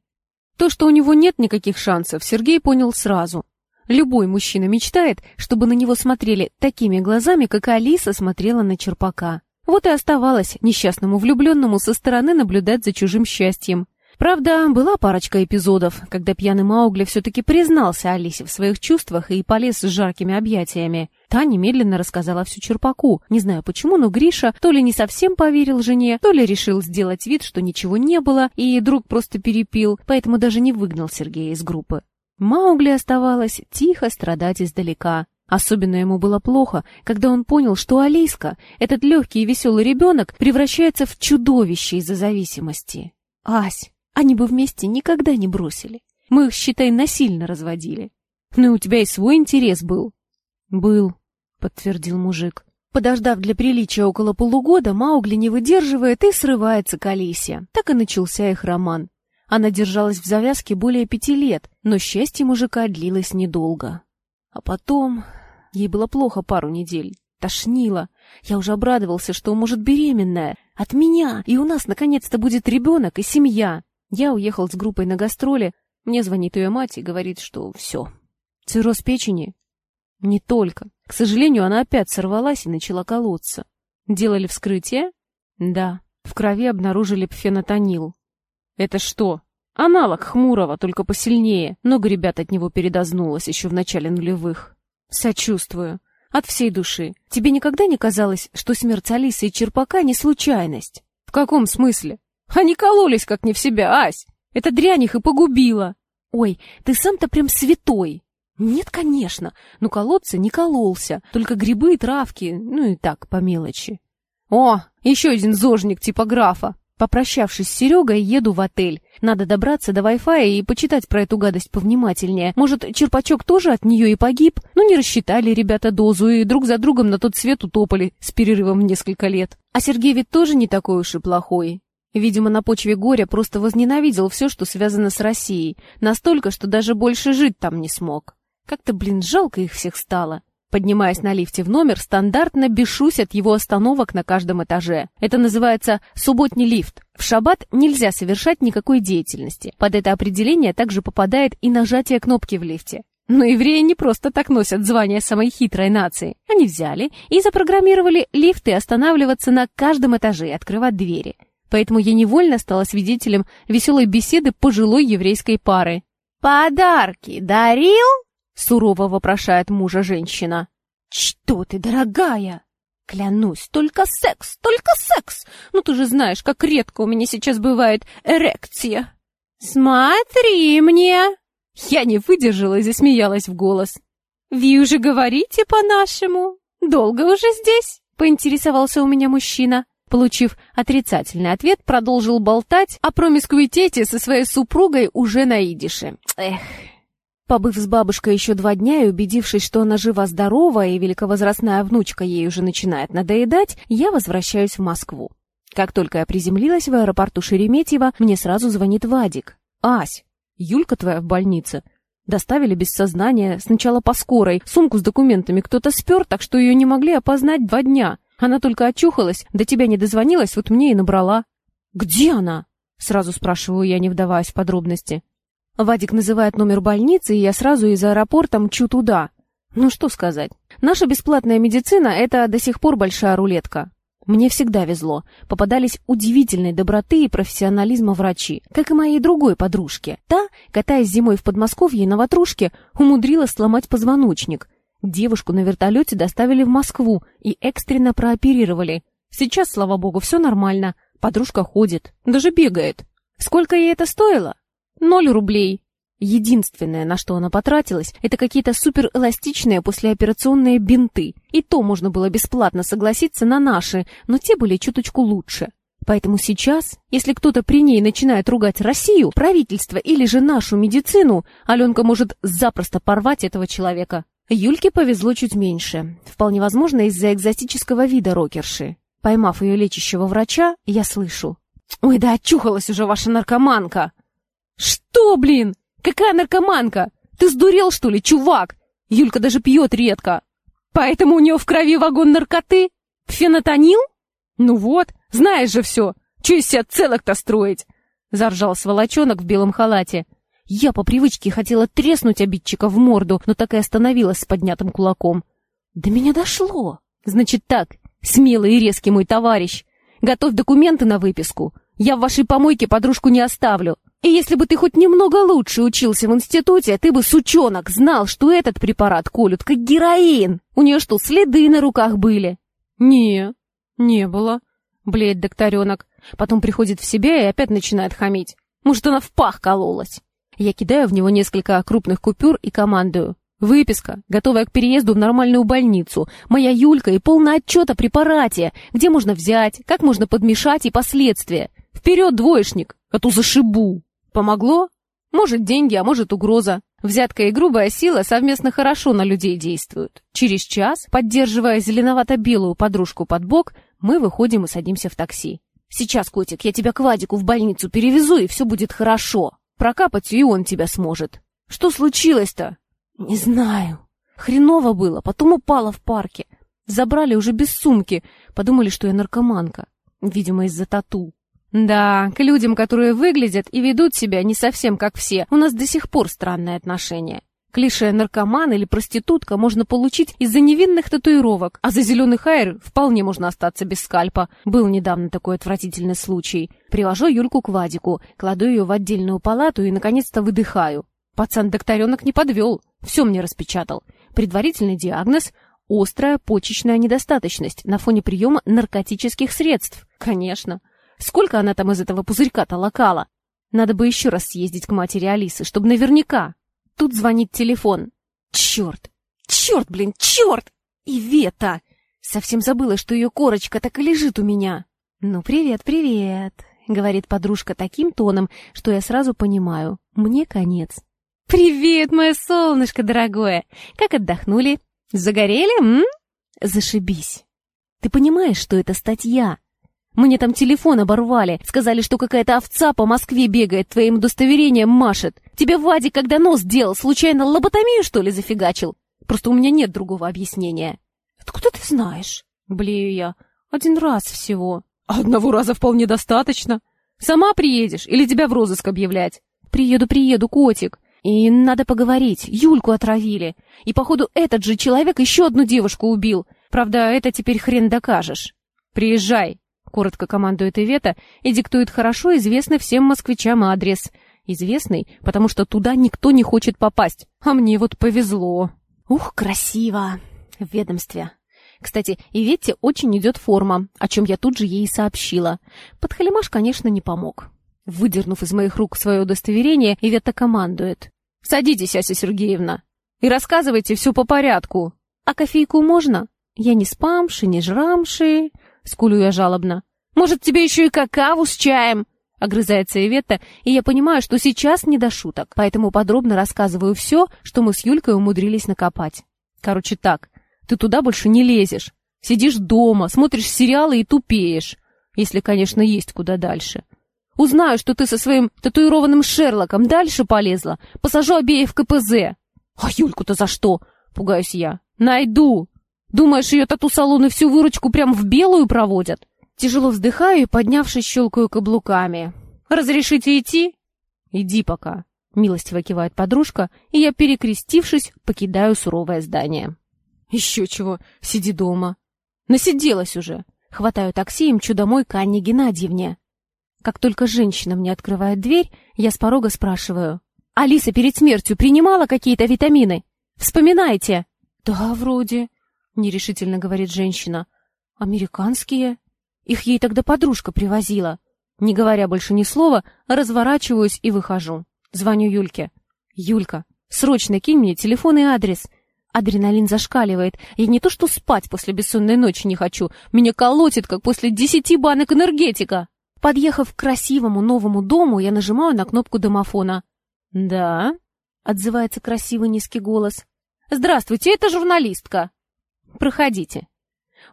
S1: То, что у него нет никаких шансов, Сергей понял сразу. Любой мужчина мечтает, чтобы на него смотрели такими глазами, как Алиса смотрела на Черпака. Вот и оставалось несчастному влюбленному со стороны наблюдать за чужим счастьем. Правда, была парочка эпизодов, когда пьяный Маугли все-таки признался Алисе в своих чувствах и полез с жаркими объятиями. Та немедленно рассказала всю Черпаку. Не знаю почему, но Гриша то ли не совсем поверил жене, то ли решил сделать вид, что ничего не было, и друг просто перепил, поэтому даже не выгнал Сергея из группы. Маугли оставалось тихо страдать издалека. Особенно ему было плохо, когда он понял, что Алиска, этот легкий и веселый ребенок, превращается в чудовище из-за зависимости. «Ась, они бы вместе никогда не бросили. Мы их, считай, насильно разводили. Ну и у тебя и свой интерес был. Был, подтвердил мужик. Подождав для приличия около полугода, Маугли не выдерживает и срывается к Алисе. Так и начался их роман. Она держалась в завязке более пяти лет, но счастье мужика длилось недолго. А потом... Ей было плохо пару недель. Тошнило. Я уже обрадовался, что, может, беременная. От меня. И у нас, наконец-то, будет ребенок и семья. Я уехал с группой на гастроли, мне звонит ее мать и говорит, что все. Цирроз печени? Не только. К сожалению, она опять сорвалась и начала колоться. Делали вскрытие? Да. В крови обнаружили пфенотонил. Это что? Аналог хмурого, только посильнее. Много ребят от него передознулось еще в начале нулевых. Сочувствую. От всей души. Тебе никогда не казалось, что смерть Алисы и Черпака не случайность? В каком смысле? Они кололись как не в себя, Ась. Это дрянь их и погубила. Ой, ты сам-то прям святой. Нет, конечно. Ну, колоться не кололся. Только грибы и травки, ну и так, по мелочи. О, еще один зожник типа графа. Попрощавшись с Серегой, еду в отель. Надо добраться до Wi-Fi и почитать про эту гадость повнимательнее. Может, Черпачок тоже от нее и погиб? Ну, не рассчитали ребята дозу и друг за другом на тот свет утопали с перерывом в несколько лет. А Сергей ведь тоже не такой уж и плохой. Видимо, на почве горя просто возненавидел все, что связано с Россией. Настолько, что даже больше жить там не смог. Как-то, блин, жалко их всех стало. Поднимаясь на лифте в номер, стандартно бешусь от его остановок на каждом этаже. Это называется «субботний лифт». В шаббат нельзя совершать никакой деятельности. Под это определение также попадает и нажатие кнопки в лифте. Но евреи не просто так носят звание самой хитрой нации. Они взяли и запрограммировали лифты останавливаться на каждом этаже и открывать двери. Поэтому я невольно стала свидетелем веселой беседы пожилой еврейской пары. «Подарки дарил?» Сурово вопрошает мужа женщина. «Что ты, дорогая?» «Клянусь, только секс, только секс! Ну ты же знаешь, как редко у меня сейчас бывает эрекция!» «Смотри мне!» Я не выдержала и засмеялась в голос. «Ви уже говорите по-нашему? Долго уже здесь?» — поинтересовался у меня мужчина. Получив отрицательный ответ, продолжил болтать о промискуитете со своей супругой уже на идише. Эх, Побыв с бабушкой еще два дня и убедившись, что она жива-здорова и великовозрастная внучка ей уже начинает надоедать, я возвращаюсь в Москву. Как только я приземлилась в аэропорту Шереметьево, мне сразу звонит Вадик. «Ась, Юлька твоя в больнице. Доставили без сознания, сначала по скорой. Сумку с документами кто-то спер, так что ее не могли опознать два дня. Она только очухалась, до тебя не дозвонилась, вот мне и набрала». «Где она?» — сразу спрашиваю я, не вдаваясь в подробности. Вадик называет номер больницы, и я сразу из аэропорта мчу туда. Ну что сказать. Наша бесплатная медицина — это до сих пор большая рулетка. Мне всегда везло. Попадались удивительной доброты и профессионализма врачи, как и моей другой подружке. Та, катаясь зимой в Подмосковье на ватрушке, умудрилась сломать позвоночник. Девушку на вертолете доставили в Москву и экстренно прооперировали. Сейчас, слава богу, все нормально. Подружка ходит, даже бегает. Сколько ей это стоило? Ноль рублей. Единственное, на что она потратилась, это какие-то суперэластичные послеоперационные бинты. И то можно было бесплатно согласиться на наши, но те были чуточку лучше. Поэтому сейчас, если кто-то при ней начинает ругать Россию, правительство или же нашу медицину, Аленка может запросто порвать этого человека. Юльке повезло чуть меньше. Вполне возможно, из-за экзотического вида рокерши. Поймав ее лечащего врача, я слышу. «Ой, да очухалась уже ваша наркоманка!» «Что, блин? Какая наркоманка? Ты сдурел, что ли, чувак? Юлька даже пьет редко. Поэтому у нее в крови вагон наркоты? Фенотонил? Ну вот, знаешь же все. Че из себя целых-то строить?» Заржал сволочонок в белом халате. Я по привычке хотела треснуть обидчика в морду, но так и остановилась с поднятым кулаком. До меня дошло. Значит так, смелый и резкий мой товарищ. Готовь документы на выписку. Я в вашей помойке подружку не оставлю. И если бы ты хоть немного лучше учился в институте, ты бы, сучонок, знал, что этот препарат колют как героин. У нее что, следы на руках были? Не, не было. Блеет докторенок. Потом приходит в себя и опять начинает хамить. Может, она в пах кололась. Я кидаю в него несколько крупных купюр и командую. Выписка, готовая к переезду в нормальную больницу, моя Юлька и полный отчет о препарате, где можно взять, как можно подмешать и последствия. Вперед, двоечник, а то зашибу. Помогло? Может, деньги, а может, угроза. Взятка и грубая сила совместно хорошо на людей действуют. Через час, поддерживая зеленовато-белую подружку под бок, мы выходим и садимся в такси. «Сейчас, котик, я тебя к Вадику в больницу перевезу, и все будет хорошо. Прокапать и он тебя сможет». «Что случилось-то?» «Не знаю. Хреново было, потом упала в парке. Забрали уже без сумки, подумали, что я наркоманка. Видимо, из-за тату. Да, к людям, которые выглядят и ведут себя не совсем как все, у нас до сих пор странное отношение. Клише наркоман или проститутка можно получить из-за невинных татуировок, а за зеленый хайр вполне можно остаться без скальпа. Был недавно такой отвратительный случай. Привожу Юльку к Вадику, кладу ее в отдельную палату и, наконец-то, выдыхаю. Пацан-докторенок не подвел, все мне распечатал. Предварительный диагноз – острая почечная недостаточность на фоне приема наркотических средств. Конечно. Сколько она там из этого пузырька-то локала? Надо бы еще раз съездить к матери Алисы, чтобы наверняка. Тут звонит телефон. Черт! Черт, блин, черт! И Вета! Совсем забыла, что ее корочка так и лежит у меня. Ну, привет, привет. — говорит подружка таким тоном, что я сразу понимаю, мне конец. «Привет, мое солнышко дорогое! Как отдохнули? Загорели, м?» «Зашибись! Ты понимаешь, что это статья? Мне там телефон оборвали, сказали, что какая-то овца по Москве бегает, твоим удостоверением машет. Тебе Вадик, когда нос делал, случайно лоботомию, что ли, зафигачил? Просто у меня нет другого объяснения». «Откуда ты знаешь?» «Блею я. Один раз всего».
S2: Одного раза вполне достаточно.
S1: Сама приедешь или тебя в розыск объявлять? Приеду, приеду, котик. И надо поговорить. Юльку отравили. И, походу, этот же человек еще одну девушку убил. Правда, это теперь хрен докажешь. Приезжай, коротко командует Ивета и диктует хорошо известный всем москвичам адрес. Известный, потому что туда никто не хочет попасть. А мне вот повезло. Ух, красиво. В ведомстве. Кстати, Иветте очень идет форма, о чем я тут же ей сообщила. Подхалимаш, конечно, не помог. Выдернув из моих рук свое удостоверение, Иветта командует. «Садитесь, Ася Сергеевна, и рассказывайте все по порядку. А кофейку можно? Я не спамши, не жрамши», — скулю я жалобно. «Может, тебе еще и какаву с чаем?» — огрызается Иветта, и я понимаю, что сейчас не до шуток, поэтому подробно рассказываю все, что мы с Юлькой умудрились накопать. Короче так, ты туда больше не лезешь. Сидишь дома, смотришь сериалы и тупеешь. Если, конечно, есть куда дальше. Узнаю, что ты со своим татуированным Шерлоком дальше полезла. Посажу обеих в КПЗ. А Юльку-то за что? Пугаюсь я. Найду. Думаешь, ее тату-салоны всю выручку прям в белую проводят? Тяжело вздыхаю и, поднявшись, щелкаю каблуками. «Разрешите идти?» «Иди пока», — милостиво кивает подружка, и я, перекрестившись, покидаю суровое здание. Еще чего, сиди дома. Насиделась уже. Хватаю такси и мчу домой к Анне Геннадьевне. Как только женщина мне открывает дверь, я с порога спрашиваю. «Алиса перед смертью принимала какие-то витамины? Вспоминайте!» «Да, вроде», — нерешительно говорит женщина. «Американские?» Их ей тогда подружка привозила. Не говоря больше ни слова, разворачиваюсь и выхожу. Звоню Юльке. «Юлька, срочно кинь мне телефон и адрес. Адреналин зашкаливает. Я не то что спать после бессонной ночи не хочу. Меня колотит, как после десяти банок энергетика. Подъехав к красивому новому дому, я нажимаю на кнопку домофона. «Да?» — отзывается красивый низкий голос. «Здравствуйте, это журналистка». «Проходите».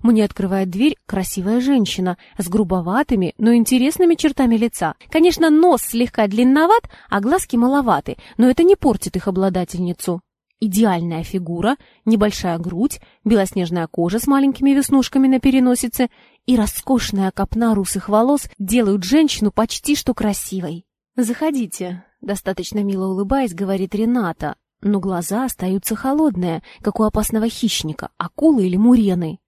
S1: Мне открывает дверь красивая женщина с грубоватыми, но интересными чертами лица. Конечно, нос слегка длинноват, а глазки маловаты, но это не портит их обладательницу. Идеальная фигура, небольшая грудь, белоснежная кожа с маленькими веснушками на переносице и роскошная копна русых волос делают женщину почти что красивой. «Заходите», — достаточно мило улыбаясь, говорит Рената, но глаза остаются холодные, как у опасного хищника, акулы или мурены.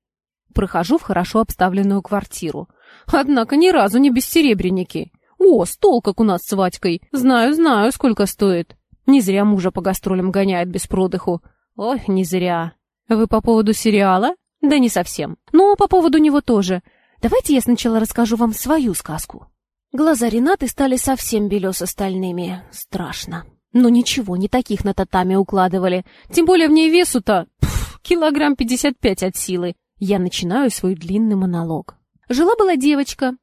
S1: Прохожу в хорошо обставленную квартиру. Однако ни разу не без серебряники. О, стол, как у нас с Ватькой. Знаю, знаю, сколько стоит. Не зря мужа по гастролям гоняет без продыху. Ой, не зря. Вы по поводу сериала? Да не совсем. Но по поводу него тоже. Давайте я сначала расскажу вам свою сказку. Глаза Ренаты стали совсем белесо-стальными. Страшно. Но ничего, не таких на татами укладывали. Тем более в ней весу-то килограмм пятьдесят пять от силы. Я начинаю свой длинный монолог. Жила-была девочка,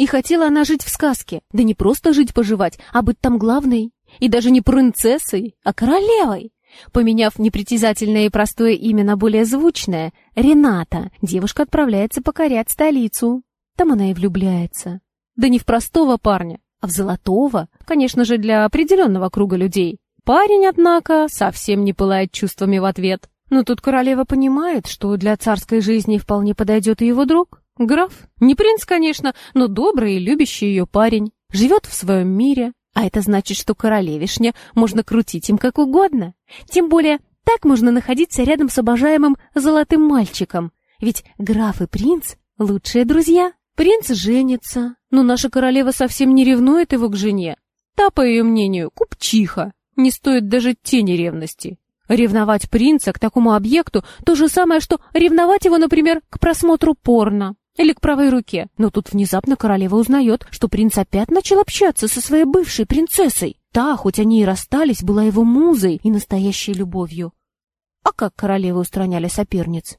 S1: и хотела она жить в сказке. Да не просто жить-поживать, а быть там главной. И даже не принцессой, а королевой. Поменяв непритязательное и простое имя на более звучное, Рената, девушка отправляется покорять столицу. Там она и влюбляется. Да не в простого парня, а в золотого, конечно же, для определенного круга людей. Парень, однако, совсем не пылает чувствами в ответ. Но тут королева понимает, что для царской жизни вполне подойдет и его друг. Граф. Не принц, конечно, но добрый и любящий ее парень. Живет в своем мире, а это значит, что королевишня можно крутить им как угодно. Тем более, так можно находиться рядом с обожаемым золотым мальчиком. Ведь граф и принц — лучшие друзья. Принц женится, но наша королева совсем не ревнует его к жене. Та, по ее мнению, купчиха. Не стоит даже тени ревности. Ревновать принца к такому объекту — то же самое, что ревновать его, например, к просмотру порно. Или к правой руке. Но тут внезапно королева узнает, что принц опять начал общаться со своей бывшей принцессой. Та, хоть они и расстались, была его музой и настоящей любовью. А как королевы устраняли соперниц?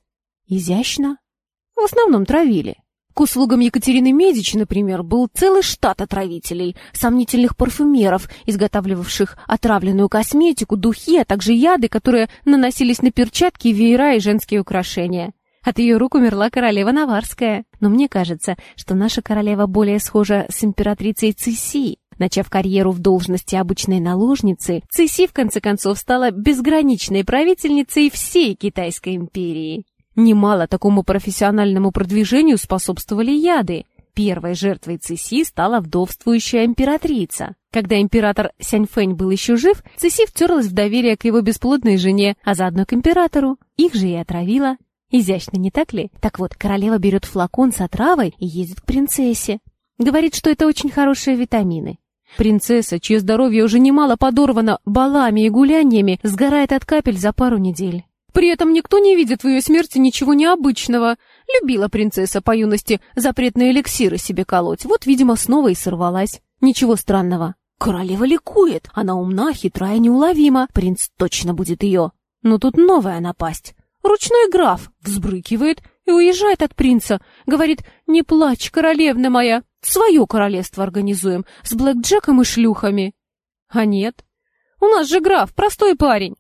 S1: Изящно. В основном травили. К услугам Екатерины Медичи, например, был целый штат отравителей, сомнительных парфюмеров, изготавливавших отравленную косметику, духи, а также яды, которые наносились на перчатки, веера и женские украшения. От ее рук умерла королева Наварская. Но мне кажется, что наша королева более схожа с императрицей Циси. Начав карьеру в должности обычной наложницы, Циси в конце концов стала безграничной правительницей всей Китайской империи. Немало такому профессиональному продвижению способствовали яды. Первой жертвой Циси стала вдовствующая императрица. Когда император Сяньфэнь был еще жив, Циси втерлась в доверие к его бесплодной жене, а заодно к императору. Их же и отравила. Изящно, не так ли? Так вот, королева берет флакон с отравой и едет к принцессе. Говорит, что это очень хорошие витамины. Принцесса, чье здоровье уже немало подорвано балами и гуляниями, сгорает от капель за пару недель. При этом никто не видит в ее смерти ничего необычного. Любила принцесса по юности запретные эликсиры себе колоть. Вот, видимо, снова и сорвалась. Ничего странного. Королева ликует. Она умна, хитрая, неуловима. Принц точно будет ее. Но тут новая напасть. Ручной граф взбрыкивает и уезжает от принца. Говорит, не плачь, королевна моя. Свое королевство организуем. С блэкджеком и шлюхами. А нет. У нас же граф, простой парень.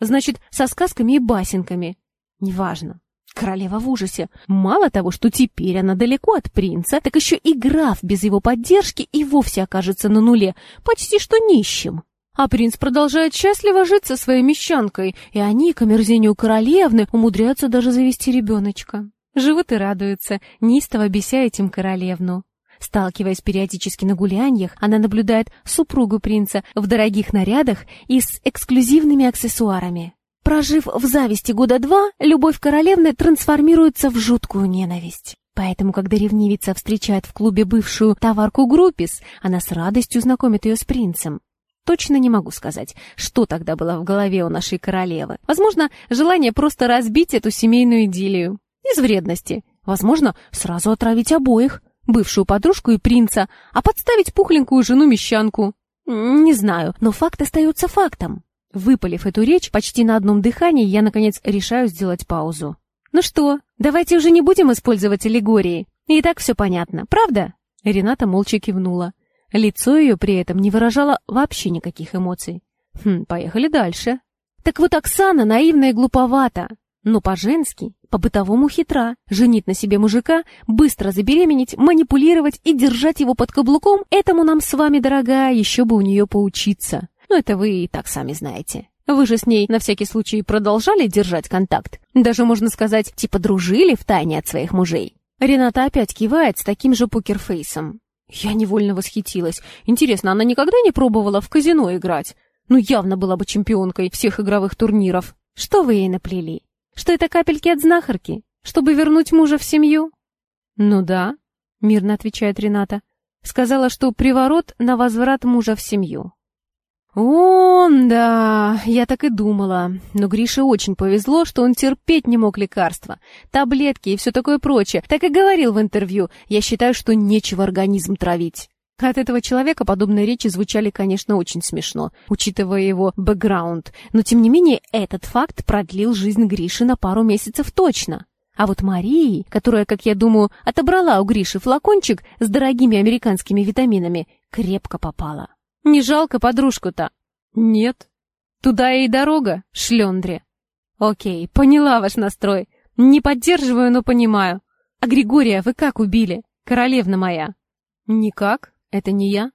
S1: Значит, со сказками и басенками. Неважно. Королева в ужасе. Мало того, что теперь она далеко от принца, так еще и граф без его поддержки и вовсе окажется на нуле, почти что нищим. А принц продолжает счастливо жить со своей мещанкой, и они, к омерзению королевны, умудряются даже завести ребеночка. Живут и радуются, неистово беся этим королевну. Сталкиваясь периодически на гуляньях, она наблюдает супругу принца в дорогих нарядах и с эксклюзивными аксессуарами. Прожив в зависти года два, любовь королевны трансформируется в жуткую ненависть. Поэтому, когда ревнивица встречает в клубе бывшую товарку Группис, она с радостью знакомит ее с принцем. Точно не могу сказать, что тогда было в голове у нашей королевы. Возможно, желание просто разбить эту семейную идиллию. Из вредности. Возможно, сразу отравить обоих бывшую подружку и принца, а подставить пухленькую жену-мещанку. Не знаю, но факт остается фактом. Выпалив эту речь почти на одном дыхании, я, наконец, решаю сделать паузу. «Ну что, давайте уже не будем использовать аллегории. И так все понятно, правда?» Рената молча кивнула. Лицо ее при этом не выражало вообще никаких эмоций. «Хм, поехали дальше». «Так вот Оксана наивна и глуповата, но по-женски по-бытовому хитра. Женить на себе мужика, быстро забеременеть, манипулировать и держать его под каблуком — этому нам с вами, дорогая, еще бы у нее поучиться. Но это вы и так сами знаете. Вы же с ней на всякий случай продолжали держать контакт? Даже, можно сказать, типа дружили в тайне от своих мужей? Рената опять кивает с таким же покерфейсом. Я невольно восхитилась. Интересно, она никогда не пробовала в казино играть? Ну, явно была бы чемпионкой всех игровых турниров. Что вы ей наплели? Что это капельки от знахарки? Чтобы вернуть мужа в семью? Ну да, мирно отвечает Рената. Сказала, что приворот на возврат мужа в семью. О, да, я так и думала. Но Грише очень повезло, что он терпеть не мог лекарства, таблетки и все такое прочее. Так и говорил в интервью. Я считаю, что нечего организм травить. От этого человека подобные речи звучали, конечно, очень смешно, учитывая его бэкграунд, но тем не менее этот факт продлил жизнь Гриши на пару месяцев точно. А вот Марии, которая, как я думаю, отобрала у Гриши флакончик с дорогими американскими витаминами, крепко попала. Не жалко подружку-то? Нет. Туда и дорога, шлендре. Окей, поняла ваш настрой. Не поддерживаю, но понимаю. А Григория вы как убили, королевна моя? Никак. «Это не я?»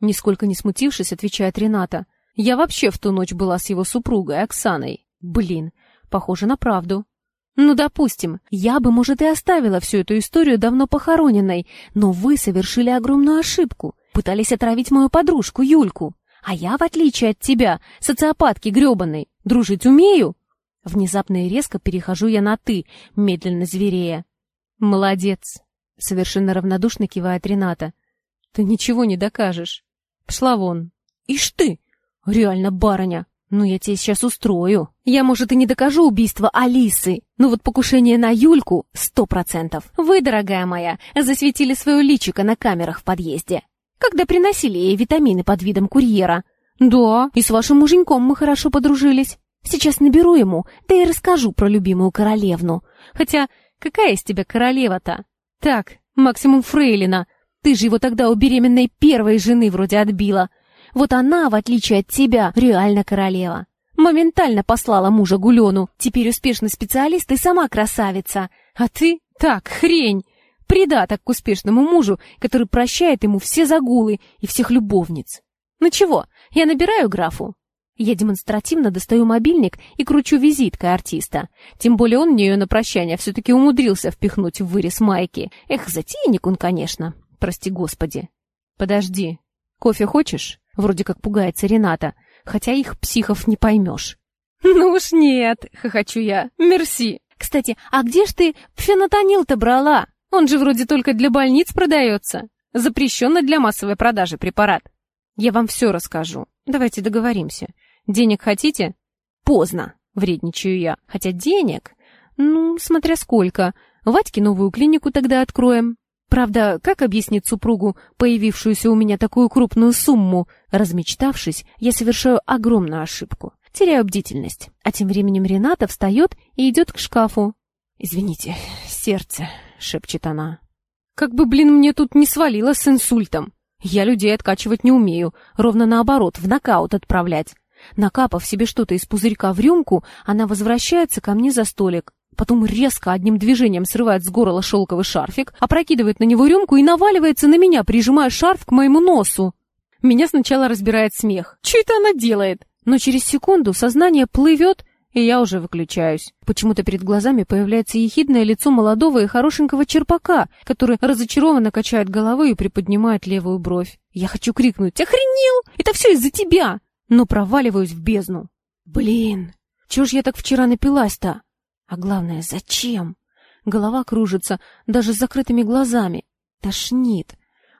S1: Нисколько не смутившись, отвечает Рената. «Я вообще в ту ночь была с его супругой, Оксаной. Блин, похоже на правду». «Ну, допустим, я бы, может, и оставила всю эту историю давно похороненной, но вы совершили огромную ошибку. Пытались отравить мою подружку Юльку. А я, в отличие от тебя, социопатки гребаной, дружить умею?» Внезапно и резко перехожу я на «ты», медленно зверея. «Молодец», — совершенно равнодушно кивает Рената. Ты ничего не докажешь. Пшла вон. Ишь ты! Реально барыня. Ну, я тебе сейчас устрою. Я, может, и не докажу убийство Алисы, но вот покушение на Юльку — сто процентов. Вы, дорогая моя, засветили свое личико на камерах в подъезде. Когда приносили ей витамины под видом курьера. Да, и с вашим муженьком мы хорошо подружились. Сейчас наберу ему, да и расскажу про любимую королевну. Хотя, какая из тебя королева-то? Так, Максимум фрейлина. Ты же его тогда у беременной первой жены вроде отбила. Вот она, в отличие от тебя, реально королева. Моментально послала мужа Гулену. Теперь успешный специалист и сама красавица. А ты? Так, хрень. Придаток к успешному мужу, который прощает ему все загулы и всех любовниц. Ну чего, я набираю графу? Я демонстративно достаю мобильник и кручу визиткой артиста. Тем более он мне ее на прощание все-таки умудрился впихнуть в вырез майки. Эх, затейник он, конечно. Прости господи. Подожди. Кофе хочешь? Вроде как пугается Рената, хотя их психов не поймешь. Ну уж нет, хохочу я. Мерси. Кстати, а где ж ты фенотонил-то брала? Он же вроде только для больниц продается. Запрещенный для массовой продажи препарат. Я вам все расскажу. Давайте договоримся. Денег хотите? Поздно, вредничаю я. Хотя денег... Ну, смотря сколько. Вадьке новую клинику тогда откроем. Правда, как объяснить супругу появившуюся у меня такую крупную сумму? Размечтавшись, я совершаю огромную ошибку. Теряю бдительность. А тем временем Рената встает и идет к шкафу. «Извините, сердце», — шепчет она. «Как бы, блин, мне тут не свалило с инсультом. Я людей откачивать не умею, ровно наоборот, в нокаут отправлять. Накапав себе что-то из пузырька в рюмку, она возвращается ко мне за столик, потом резко одним движением срывает с горла шелковый шарфик, опрокидывает на него рюмку и наваливается на меня, прижимая шарф к моему носу. Меня сначала разбирает смех. Что это она делает? Но через секунду сознание плывет, и я уже выключаюсь. Почему-то перед глазами появляется ехидное лицо молодого и хорошенького черпака, который разочарованно качает головой и приподнимает левую бровь. Я хочу крикнуть «Охренел! Это все из-за тебя!» Но проваливаюсь в бездну. Блин, чего ж я так вчера напилась-то? А главное, зачем? Голова кружится, даже с закрытыми глазами. Тошнит.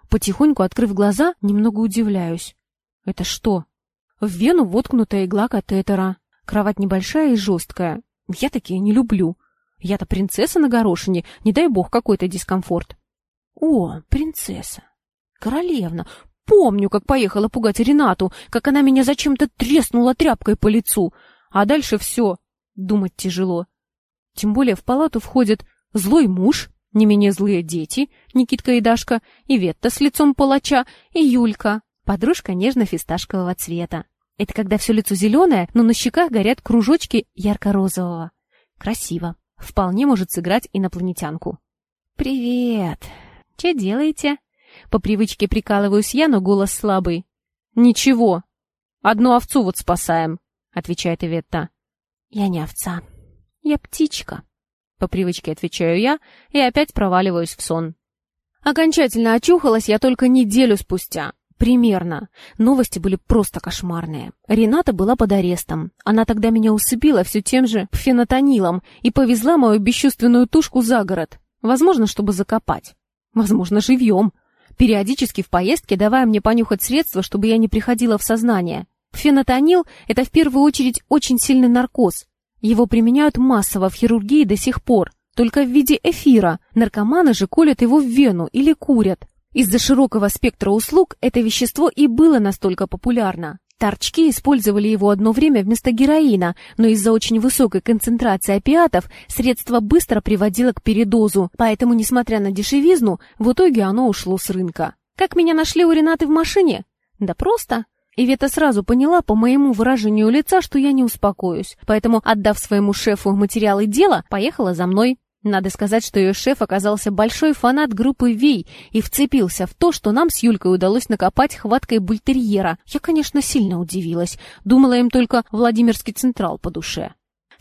S1: Потихоньку, открыв глаза, немного удивляюсь. Это что? В вену воткнутая игла катетера. Кровать небольшая и жесткая. Я такие не люблю. Я-то принцесса на горошине, не дай бог какой-то дискомфорт. О, принцесса. Королевна. Помню, как поехала пугать Ренату, как она меня зачем-то треснула тряпкой по лицу. А дальше все. Думать тяжело. Тем более в палату входят злой муж, не менее злые дети, Никитка и Дашка, и Ветта с лицом палача, и Юлька, подружка нежно-фисташкового цвета. Это когда все лицо зеленое, но на щеках горят кружочки ярко-розового. Красиво. Вполне может сыграть инопланетянку. «Привет! Че делаете?» По привычке прикалываюсь я, но голос слабый. «Ничего. Одну овцу вот спасаем», — отвечает Иветта. «Я не овца. Я птичка», — по привычке отвечаю я и опять проваливаюсь в сон. Окончательно очухалась я только неделю спустя, Примерно. Новости были просто кошмарные. Рената была под арестом. Она тогда меня усыпила все тем же фенотонилом и повезла мою бесчувственную тушку за город. Возможно, чтобы закопать. Возможно, живьем. Периодически в поездке давая мне понюхать средства, чтобы я не приходила в сознание. Фенотонил – это в первую очередь очень сильный наркоз. Его применяют массово в хирургии до сих пор, только в виде эфира. Наркоманы же колят его в вену или курят. Из-за широкого спектра услуг это вещество и было настолько популярно. Торчки использовали его одно время вместо героина, но из-за очень высокой концентрации опиатов средство быстро приводило к передозу, поэтому, несмотря на дешевизну, в итоге оно ушло с рынка. Как меня нашли у Ренаты в машине? Да просто. Ивета сразу поняла по моему выражению лица, что я не успокоюсь, поэтому, отдав своему шефу материалы дела, поехала за мной. Надо сказать, что ее шеф оказался большой фанат группы «Вей» и вцепился в то, что нам с Юлькой удалось накопать хваткой бультерьера. Я, конечно, сильно удивилась. Думала им только Владимирский Централ по душе.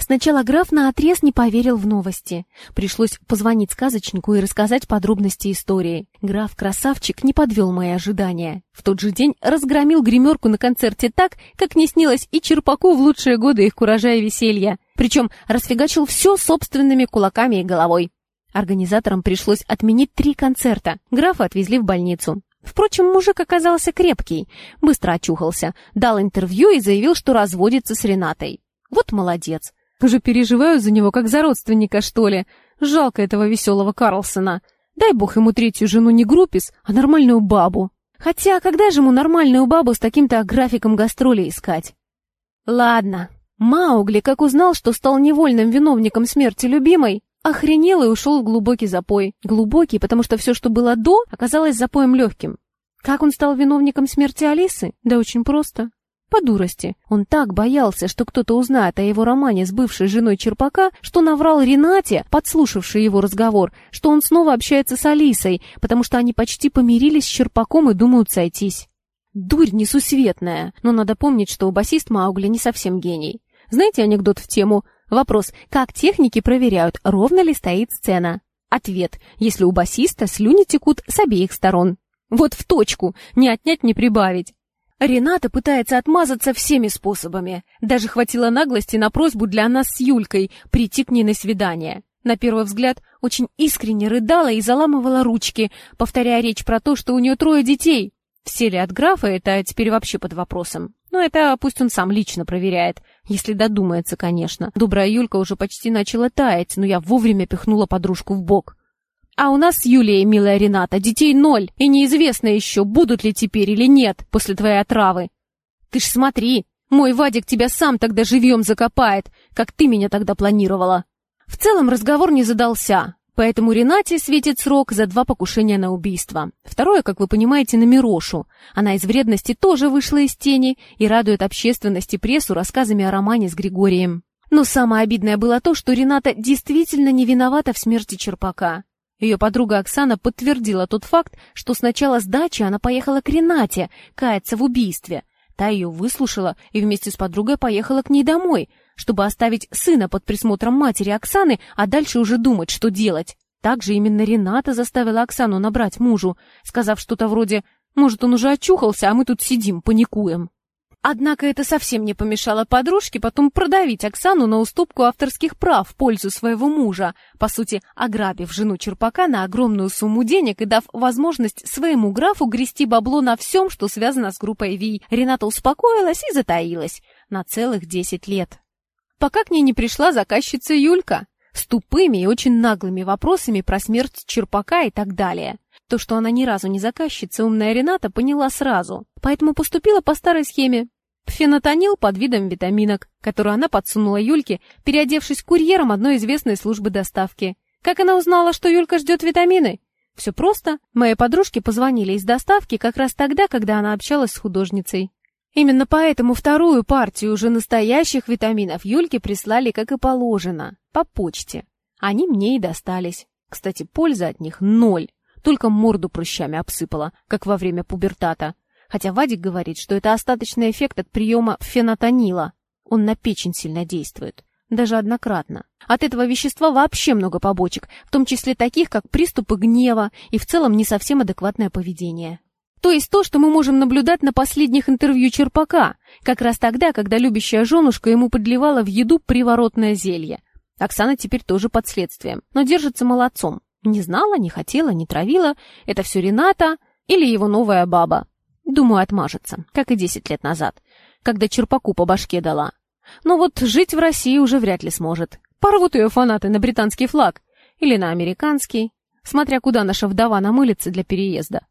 S1: Сначала граф наотрез не поверил в новости. Пришлось позвонить сказочнику и рассказать подробности истории. Граф-красавчик не подвел мои ожидания. В тот же день разгромил гримерку на концерте так, как не снилось и Черпаку в лучшие годы их куража и веселья. Причем расфигачил все собственными кулаками и головой. Организаторам пришлось отменить три концерта. Графа отвезли в больницу. Впрочем, мужик оказался крепкий, быстро очухался, дал интервью и заявил, что разводится с Ренатой. Вот молодец. Уже переживаю за него, как за родственника, что ли. Жалко этого веселого Карлсона. Дай бог ему третью жену не группис, а нормальную бабу. Хотя, когда же ему нормальную бабу с таким-то графиком гастролей искать? Ладно. Маугли, как узнал, что стал невольным виновником смерти любимой, охренел и ушел в глубокий запой. Глубокий, потому что все, что было до, оказалось запоем легким. Как он стал виновником смерти Алисы? Да очень просто. По дурости. Он так боялся, что кто-то узнает о его романе с бывшей женой Черпака, что наврал Ренате, подслушавшей его разговор, что он снова общается с Алисой, потому что они почти помирились с Черпаком и думают сойтись. Дурь несусветная, но надо помнить, что басист Маугли не совсем гений. Знаете анекдот в тему Вопрос, как техники проверяют, ровно ли стоит сцена? Ответ, если у басиста слюни текут с обеих сторон. Вот в точку, не отнять, не прибавить. Рената пытается отмазаться всеми способами. Даже хватило наглости на просьбу для нас с Юлькой прийти к ней на свидание. На первый взгляд, очень искренне рыдала и заламывала ручки, повторяя речь про то, что у нее трое детей. Все ли от графа, это теперь вообще под вопросом. Но это пусть он сам лично проверяет, если додумается, конечно. Добрая Юлька уже почти начала таять, но я вовремя пихнула подружку в бок. А у нас с Юлией, милая Рената, детей ноль, и неизвестно еще, будут ли теперь или нет после твоей отравы. Ты ж смотри, мой Вадик тебя сам тогда живьем закопает, как ты меня тогда планировала. В целом разговор не задался. Поэтому Ренате светит срок за два покушения на убийство. Второе, как вы понимаете, на Мирошу. Она из вредности тоже вышла из тени и радует общественность и прессу рассказами о романе с Григорием. Но самое обидное было то, что Рената действительно не виновата в смерти Черпака. Ее подруга Оксана подтвердила тот факт, что с начала сдачи она поехала к Ренате, каяться в убийстве. Та ее выслушала и вместе с подругой поехала к ней домой, чтобы оставить сына под присмотром матери Оксаны, а дальше уже думать, что делать. Также именно Рената заставила Оксану набрать мужу, сказав что-то вроде «Может, он уже очухался, а мы тут сидим, паникуем». Однако это совсем не помешало подружке потом продавить Оксану на уступку авторских прав в пользу своего мужа, по сути, ограбив жену Черпака на огромную сумму денег и дав возможность своему графу грести бабло на всем, что связано с группой Ви. Рената успокоилась и затаилась на целых десять лет пока к ней не пришла заказчица Юлька с тупыми и очень наглыми вопросами про смерть Черпака и так далее. То, что она ни разу не заказчица, умная Рената поняла сразу, поэтому поступила по старой схеме. Фенотонил под видом витаминок, которую она подсунула Юльке, переодевшись курьером одной известной службы доставки. Как она узнала, что Юлька ждет витамины? Все просто. Моей подружке позвонили из доставки как раз тогда, когда она общалась с художницей. Именно поэтому вторую партию уже настоящих витаминов Юльке прислали, как и положено, по почте. Они мне и достались. Кстати, польза от них ноль. Только морду прыщами обсыпала, как во время пубертата. Хотя Вадик говорит, что это остаточный эффект от приема фенотонила. Он на печень сильно действует. Даже однократно. От этого вещества вообще много побочек, в том числе таких, как приступы гнева и в целом не совсем адекватное поведение. То есть то, что мы можем наблюдать на последних интервью Черпака, как раз тогда, когда любящая женушка ему подливала в еду приворотное зелье. Оксана теперь тоже под следствием, но держится молодцом. Не знала, не хотела, не травила. Это все Рената или его новая баба. Думаю, отмажется, как и десять лет назад, когда Черпаку по башке дала. Но вот жить в России уже вряд ли сможет. Порвут ее фанаты на британский флаг или на американский, смотря куда наша вдова намылится для переезда.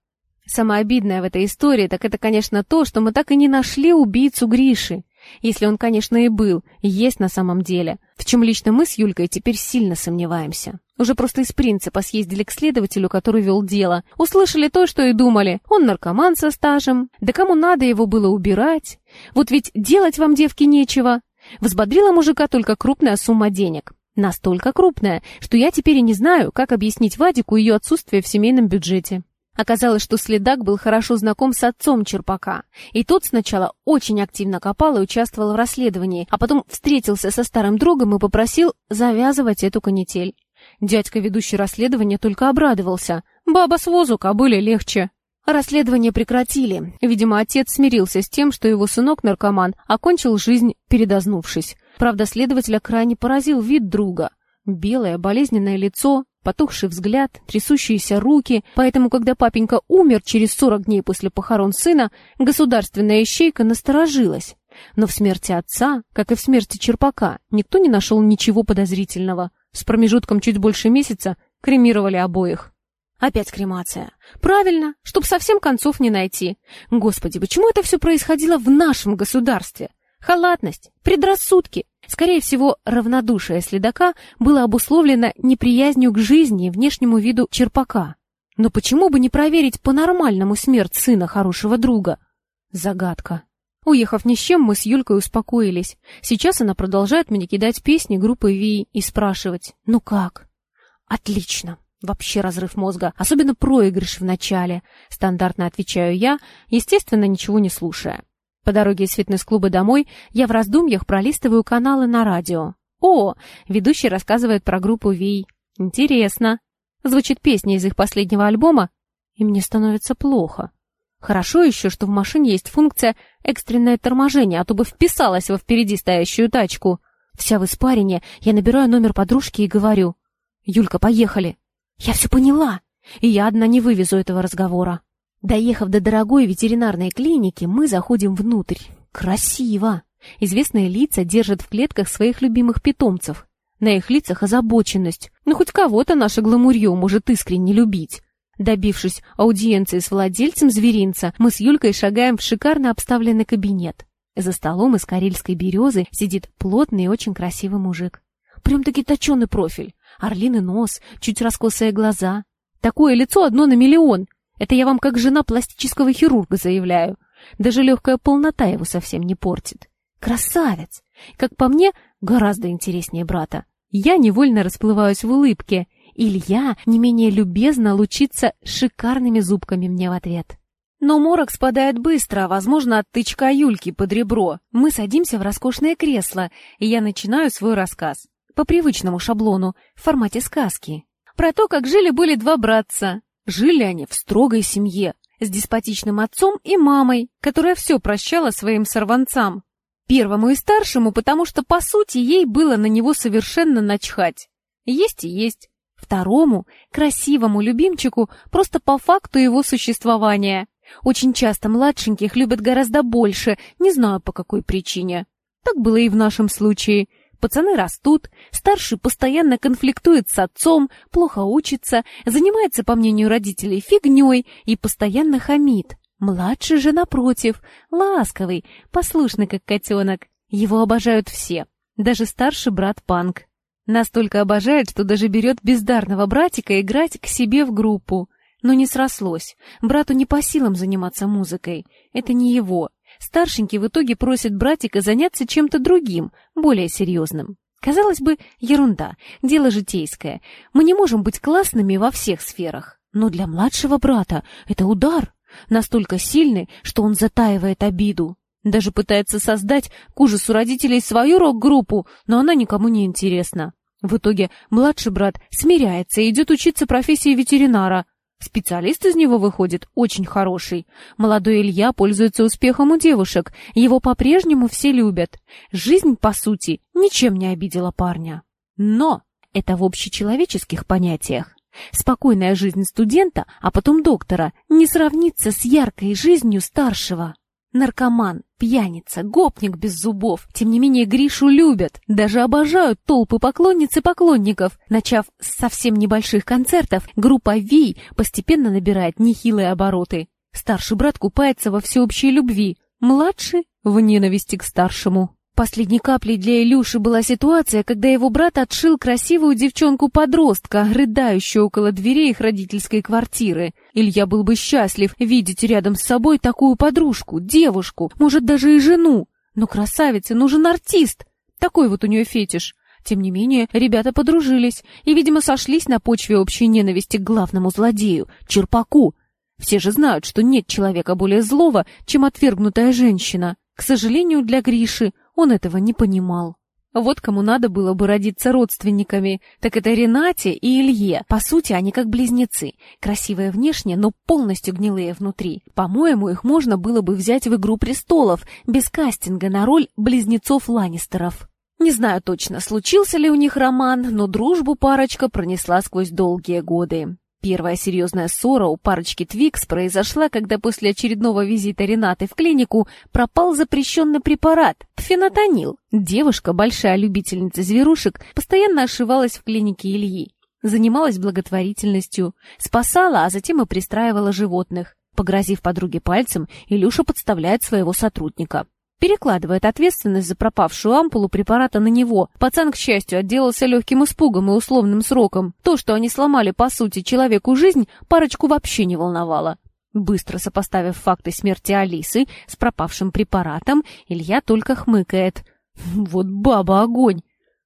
S1: Самое обидное в этой истории, так это, конечно, то, что мы так и не нашли убийцу Гриши. Если он, конечно, и был, и есть на самом деле. В чем лично мы с Юлькой теперь сильно сомневаемся. Уже просто из принципа съездили к следователю, который вел дело. Услышали то, что и думали. Он наркоман со стажем. Да кому надо его было убирать? Вот ведь делать вам, девки, нечего. Взбодрила мужика только крупная сумма денег. Настолько крупная, что я теперь и не знаю, как объяснить Вадику ее отсутствие в семейном бюджете. Оказалось, что следак был хорошо знаком с отцом Черпака, и тот сначала очень активно копал и участвовал в расследовании, а потом встретился со старым другом и попросил завязывать эту канитель. Дядька, ведущий расследование, только обрадовался. «Баба с возу кобыле легче». Расследование прекратили. Видимо, отец смирился с тем, что его сынок-наркоман окончил жизнь, передознувшись. Правда, следователя крайне поразил вид друга. Белое, болезненное лицо, потухший взгляд, трясущиеся руки, поэтому, когда папенька умер через 40 дней после похорон сына, государственная ищейка насторожилась. Но в смерти отца, как и в смерти Черпака, никто не нашел ничего подозрительного. С промежутком чуть больше месяца кремировали обоих. Опять кремация. Правильно, чтоб совсем концов не найти. Господи, почему это все происходило в нашем государстве? Халатность, предрассудки. Скорее всего, равнодушие следака было обусловлено неприязнью к жизни и внешнему виду черпака. Но почему бы не проверить по-нормальному смерть сына хорошего друга? Загадка. Уехав ни с чем, мы с Юлькой успокоились. Сейчас она продолжает мне кидать песни группы Ви и спрашивать «Ну как?» «Отлично!» Вообще разрыв мозга, особенно проигрыш в начале. Стандартно отвечаю я, естественно, ничего не слушая. По дороге из фитнес-клуба домой я в раздумьях пролистываю каналы на радио. О, ведущий рассказывает про группу Ви. Интересно. Звучит песня из их последнего альбома, и мне становится плохо. Хорошо еще, что в машине есть функция экстренное торможение, а то бы вписалась во впереди стоящую тачку. Вся в испарине, я набираю номер подружки и говорю. «Юлька, поехали!» «Я все поняла, и я одна не вывезу этого разговора». Доехав до дорогой ветеринарной клиники, мы заходим внутрь. Красиво! Известные лица держат в клетках своих любимых питомцев. На их лицах озабоченность. Ну, хоть кого-то наше гламурье может искренне любить. Добившись аудиенции с владельцем зверинца, мы с Юлькой шагаем в шикарно обставленный кабинет. За столом из карельской березы сидит плотный и очень красивый мужик. Прям-таки точеный профиль, орлиный нос, чуть раскосые глаза. Такое лицо одно на миллион. Это я вам как жена пластического хирурга заявляю. Даже легкая полнота его совсем не портит. Красавец! Как по мне, гораздо интереснее брата. Я невольно расплываюсь в улыбке. Илья не менее любезно лучится шикарными зубками мне в ответ. Но морок спадает быстро, возможно, от тычка Юльки под ребро. Мы садимся в роскошное кресло, и я начинаю свой рассказ. По привычному шаблону, в формате сказки. Про то, как жили-были два братца. Жили они в строгой семье, с деспотичным отцом и мамой, которая все прощала своим сорванцам. Первому и старшему, потому что, по сути, ей было на него совершенно начхать. Есть и есть. Второму, красивому любимчику, просто по факту его существования. Очень часто младшеньких любят гораздо больше, не знаю по какой причине. Так было и в нашем случае. Пацаны растут, старший постоянно конфликтует с отцом, плохо учится, занимается, по мнению родителей, фигней и постоянно хамит. Младший же, напротив, ласковый, послушный, как котенок. Его обожают все, даже старший брат Панк. Настолько обожает, что даже берет бездарного братика играть к себе в группу. Но не срослось. Брату не по силам заниматься музыкой. Это не его. Старшенький в итоге просит братика заняться чем-то другим, более серьезным. Казалось бы, ерунда, дело житейское. Мы не можем быть классными во всех сферах. Но для младшего брата это удар. Настолько сильный, что он затаивает обиду. Даже пытается создать к ужасу родителей свою рок-группу, но она никому не интересна. В итоге младший брат смиряется и идет учиться профессии ветеринара. Специалист из него выходит очень хороший. Молодой Илья пользуется успехом у девушек, его по-прежнему все любят. Жизнь, по сути, ничем не обидела парня. Но это в общечеловеческих понятиях. Спокойная жизнь студента, а потом доктора, не сравнится с яркой жизнью старшего. Наркоман, пьяница, гопник без зубов. Тем не менее, Гришу любят, даже обожают толпы поклонниц и поклонников. Начав с совсем небольших концертов, группа Ви постепенно набирает нехилые обороты. Старший брат купается во всеобщей любви, младший — в ненависти к старшему. Последней каплей для Илюши была ситуация, когда его брат отшил красивую девчонку-подростка, рыдающую около дверей их родительской квартиры. Илья был бы счастлив видеть рядом с собой такую подружку, девушку, может, даже и жену. Но красавице нужен артист. Такой вот у нее фетиш. Тем не менее, ребята подружились и, видимо, сошлись на почве общей ненависти к главному злодею, Черпаку. Все же знают, что нет человека более злого, чем отвергнутая женщина. К сожалению, для Гриши он этого не понимал. Вот кому надо было бы родиться родственниками, так это Ренате и Илье. По сути, они как близнецы. Красивые внешне, но полностью гнилые внутри. По-моему, их можно было бы взять в «Игру престолов» без кастинга на роль близнецов Ланнистеров. Не знаю точно, случился ли у них роман, но дружбу парочка пронесла сквозь долгие годы. Первая серьезная ссора у парочки Твикс произошла, когда после очередного визита Ренаты в клинику пропал запрещенный препарат – пфенотонил. Девушка, большая любительница зверушек, постоянно ошивалась в клинике Ильи. Занималась благотворительностью, спасала, а затем и пристраивала животных. Погрозив подруге пальцем, Илюша подставляет своего сотрудника. Перекладывает ответственность за пропавшую ампулу препарата на него. Пацан, к счастью, отделался легким испугом и условным сроком. То, что они сломали, по сути, человеку жизнь, парочку вообще не волновало. Быстро сопоставив факты смерти Алисы с пропавшим препаратом, Илья только хмыкает. Вот баба огонь!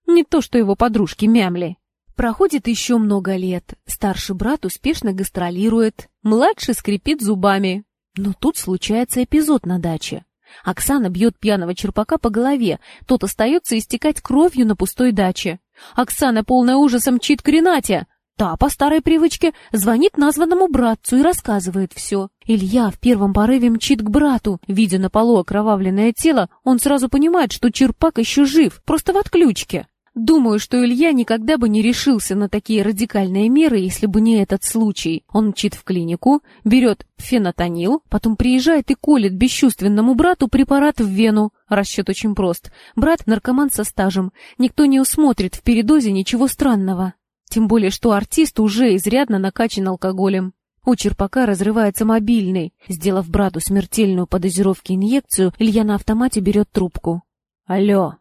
S1: Не то, что его подружки мямли. Проходит еще много лет. Старший брат успешно гастролирует. Младший скрипит зубами. Но тут случается эпизод на даче. Оксана бьет пьяного черпака по голове. Тот остается истекать кровью на пустой даче. Оксана, полная ужаса, мчит к Ренате. Та, по старой привычке, звонит названному братцу и рассказывает все. Илья в первом порыве мчит к брату. Видя на полу окровавленное тело, он сразу понимает, что черпак еще жив, просто в отключке. Думаю, что Илья никогда бы не решился на такие радикальные меры, если бы не этот случай. Он мчит в клинику, берет фенотонил, потом приезжает и колет бесчувственному брату препарат в вену. Расчет очень прост. Брат наркоман со стажем. Никто не усмотрит в передозе ничего странного. Тем более, что артист уже изрядно накачан алкоголем. У черпака разрывается мобильный. Сделав брату смертельную по дозировке инъекцию, Илья на автомате берет трубку. «Алло!»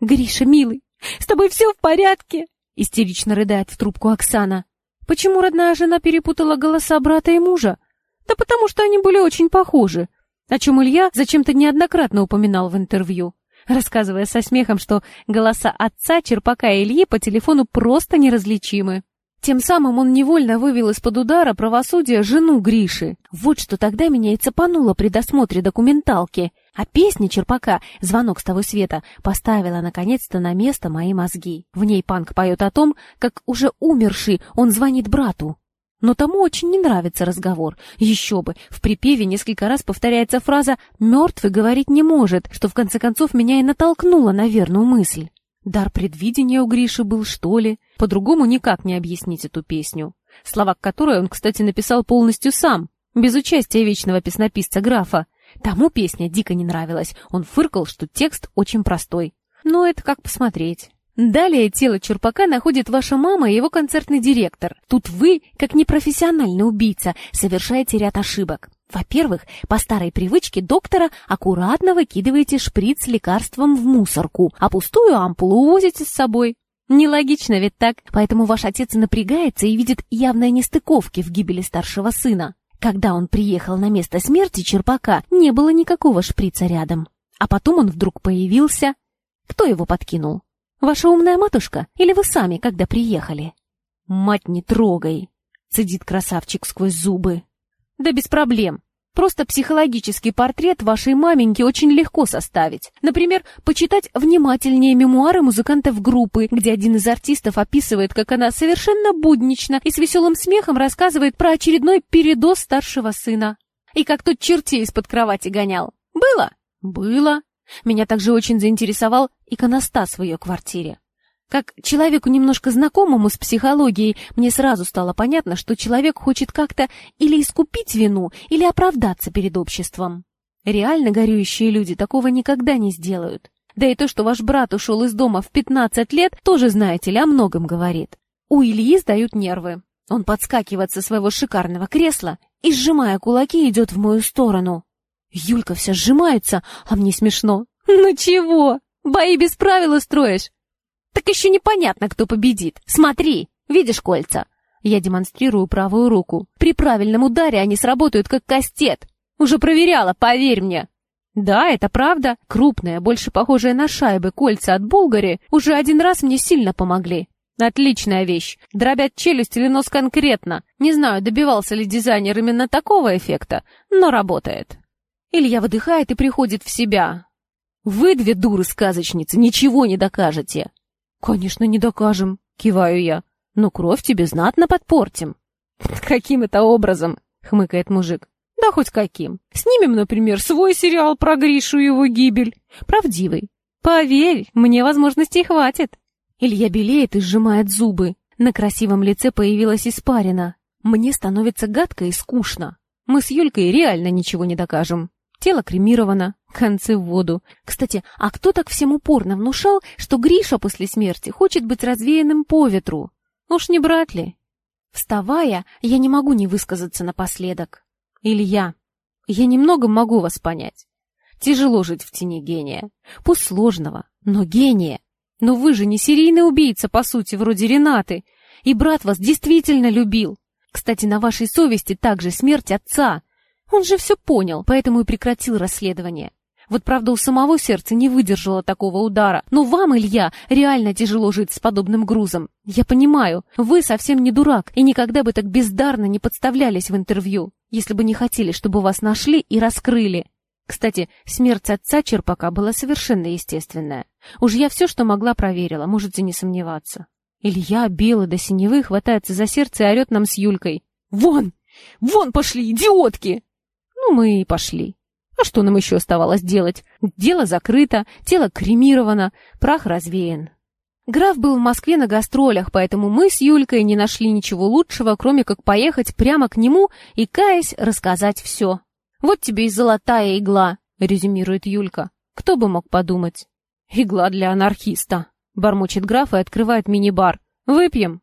S1: «Гриша, милый, с тобой все в порядке?» — истерично рыдает в трубку Оксана. «Почему родная жена перепутала голоса брата и мужа?» «Да потому что они были очень похожи», о чем Илья зачем-то неоднократно упоминал в интервью, рассказывая со смехом, что голоса отца, Черпака и Ильи по телефону просто неразличимы. Тем самым он невольно вывел из-под удара правосудия жену Гриши. Вот что тогда меня и цепануло при досмотре документалки. А песня Черпака «Звонок с того света» поставила наконец-то на место мои мозги. В ней панк поет о том, как уже умерший он звонит брату. Но тому очень не нравится разговор. Еще бы, в припеве несколько раз повторяется фраза «мертвый говорить не может», что в конце концов меня и натолкнуло на верную мысль. Дар предвидения у Гриши был, что ли? По-другому никак не объяснить эту песню. Слова к которой он, кстати, написал полностью сам, без участия вечного песнописца графа. Тому песня дико не нравилась. Он фыркал, что текст очень простой. Но это как посмотреть. Далее тело Черпака находит ваша мама и его концертный директор. Тут вы, как непрофессиональный убийца, совершаете ряд ошибок. Во-первых, по старой привычке доктора аккуратно выкидываете шприц с лекарством в мусорку, а пустую ампулу увозите с собой. Нелогично ведь так, поэтому ваш отец напрягается и видит явные нестыковки в гибели старшего сына. Когда он приехал на место смерти Черпака, не было никакого шприца рядом. А потом он вдруг появился. Кто его подкинул? Ваша умная матушка или вы сами, когда приехали? Мать не трогай, цедит красавчик сквозь зубы. Да без проблем. Просто психологический портрет вашей маменьки очень легко составить. Например, почитать внимательнее мемуары музыкантов группы, где один из артистов описывает, как она совершенно буднично и с веселым смехом рассказывает про очередной передоз старшего сына. И как тот чертей из-под кровати гонял. Было? Было. Меня также очень заинтересовал иконостас в ее квартире. Как человеку немножко знакомому с психологией, мне сразу стало понятно, что человек хочет как-то или искупить вину, или оправдаться перед обществом. Реально горюющие люди такого никогда не сделают. Да и то, что ваш брат ушел из дома в 15 лет, тоже, знаете ли, о многом говорит. У Ильи сдают нервы. Он подскакивает со своего шикарного кресла и, сжимая кулаки, идет в мою сторону. Юлька вся сжимается, а мне смешно. «Ну чего? Бои без правил устроишь? Так еще непонятно, кто победит. Смотри, видишь кольца? Я демонстрирую правую руку. При правильном ударе они сработают как кастет. Уже проверяла, поверь мне. Да, это правда. Крупные, больше похожие на шайбы кольца от Булгари уже один раз мне сильно помогли. Отличная вещь. Дробят челюсть или нос конкретно. Не знаю, добивался ли дизайнер именно такого эффекта, но работает. Илья выдыхает и приходит в себя. Вы, две дуры-сказочницы, ничего не докажете. «Конечно, не докажем», — киваю я. «Но кровь тебе знатно подпортим». «Каким это образом?» — хмыкает мужик. «Да хоть каким. Снимем, например, свой сериал про Гришу и его гибель. Правдивый. Поверь, мне возможностей хватит». Илья белеет и сжимает зубы. На красивом лице появилась испарина. Мне становится гадко и скучно. Мы с Юлькой реально ничего не докажем. Тело кремировано, концы в воду. Кстати, а кто так всем упорно внушал, что Гриша после смерти хочет быть развеянным по ветру? Уж не брат ли? Вставая, я не могу не высказаться напоследок. Илья, я немного могу вас понять. Тяжело жить в тени гения. Пусть сложного, но гения. Но вы же не серийный убийца, по сути, вроде Ренаты. И брат вас действительно любил. Кстати, на вашей совести также смерть отца. Он же все понял, поэтому и прекратил расследование. Вот правда у самого сердца не выдержало такого удара. Но вам, Илья, реально тяжело жить с подобным грузом. Я понимаю, вы совсем не дурак и никогда бы так бездарно не подставлялись в интервью, если бы не хотели, чтобы вас нашли и раскрыли. Кстати, смерть отца Черпака была совершенно естественная. Уж я все, что могла, проверила, можете не сомневаться. Илья, белый до синевы, хватается за сердце и орет нам с Юлькой. «Вон! Вон пошли, идиотки!» Ну, мы и пошли. А что нам еще оставалось делать? Дело закрыто, тело кремировано, прах развеян. Граф был в Москве на гастролях, поэтому мы с Юлькой не нашли ничего лучшего, кроме как поехать прямо к нему и, каясь, рассказать все. «Вот тебе и золотая игла», — резюмирует Юлька. «Кто бы мог подумать?» «Игла для анархиста», — бормочет граф и открывает мини-бар. «Выпьем».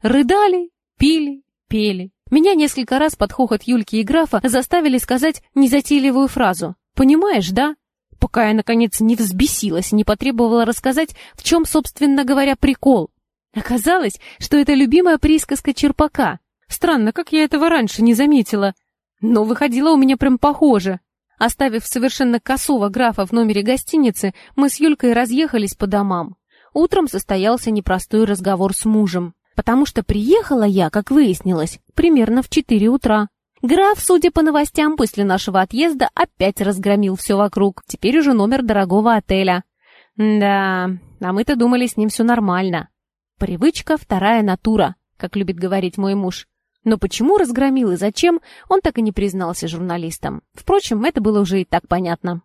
S1: Рыдали, пили, пели. Меня несколько раз под хохот Юльки и графа заставили сказать незатейливую фразу. «Понимаешь, да?» Пока я, наконец, не взбесилась не потребовала рассказать, в чем, собственно говоря, прикол. Оказалось, что это любимая присказка Черпака. Странно, как я этого раньше не заметила. Но выходило у меня прям похоже. Оставив совершенно косого графа в номере гостиницы, мы с Юлькой разъехались по домам. Утром состоялся непростой разговор с мужем. Потому что приехала я, как выяснилось, примерно в четыре утра. Граф, судя по новостям, после нашего отъезда опять разгромил все вокруг. Теперь уже номер дорогого отеля. Да, а мы-то думали, с ним все нормально. Привычка — вторая натура, как любит говорить мой муж. Но почему разгромил и зачем, он так и не признался журналистам. Впрочем, это было уже и так понятно.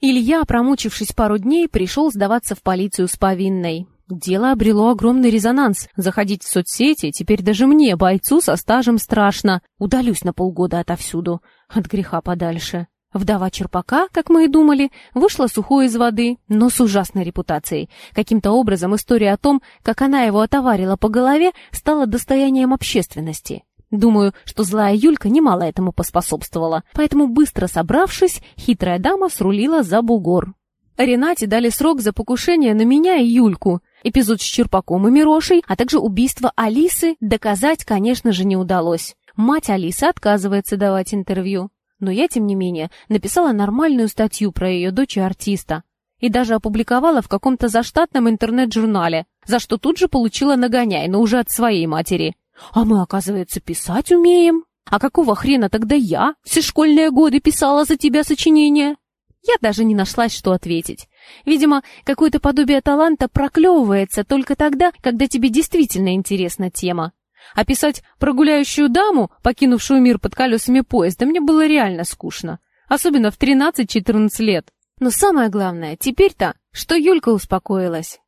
S1: Илья, промучившись пару дней, пришел сдаваться в полицию с повинной. Дело обрело огромный резонанс. Заходить в соцсети теперь даже мне, бойцу со стажем, страшно. Удалюсь на полгода отовсюду. От греха подальше. Вдова Черпака, как мы и думали, вышла сухой из воды, но с ужасной репутацией. Каким-то образом история о том, как она его отоварила по голове, стала достоянием общественности. Думаю, что злая Юлька немало этому поспособствовала, поэтому, быстро собравшись, хитрая дама срулила за бугор. Ренате дали срок за покушение на меня и Юльку. Эпизод с Черпаком и Мирошей, а также убийство Алисы доказать, конечно же, не удалось. Мать Алисы отказывается давать интервью. Но я, тем не менее, написала нормальную статью про ее дочь и артиста. И даже опубликовала в каком-то заштатном интернет-журнале, за что тут же получила нагоняй, но уже от своей матери. А мы, оказывается, писать умеем. А какого хрена тогда я все школьные годы писала за тебя сочинения? Я даже не нашлась, что ответить. Видимо, какое-то подобие таланта проклевывается только тогда, когда тебе действительно интересна тема. Описать прогуляющую даму, покинувшую мир под колесами поезда, мне было реально скучно. Особенно в 13-14 лет. Но самое главное, теперь-то, что Юлька успокоилась.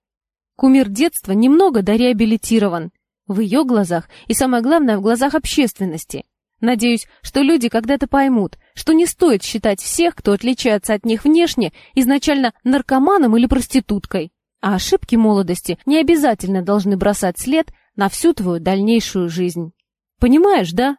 S1: Кумир детства немного дореабилитирован, в ее глазах и, самое главное, в глазах общественности. Надеюсь, что люди когда-то поймут, что не стоит считать всех, кто отличается от них внешне, изначально наркоманом или проституткой. А ошибки молодости не обязательно должны бросать след на всю твою дальнейшую жизнь. Понимаешь, да?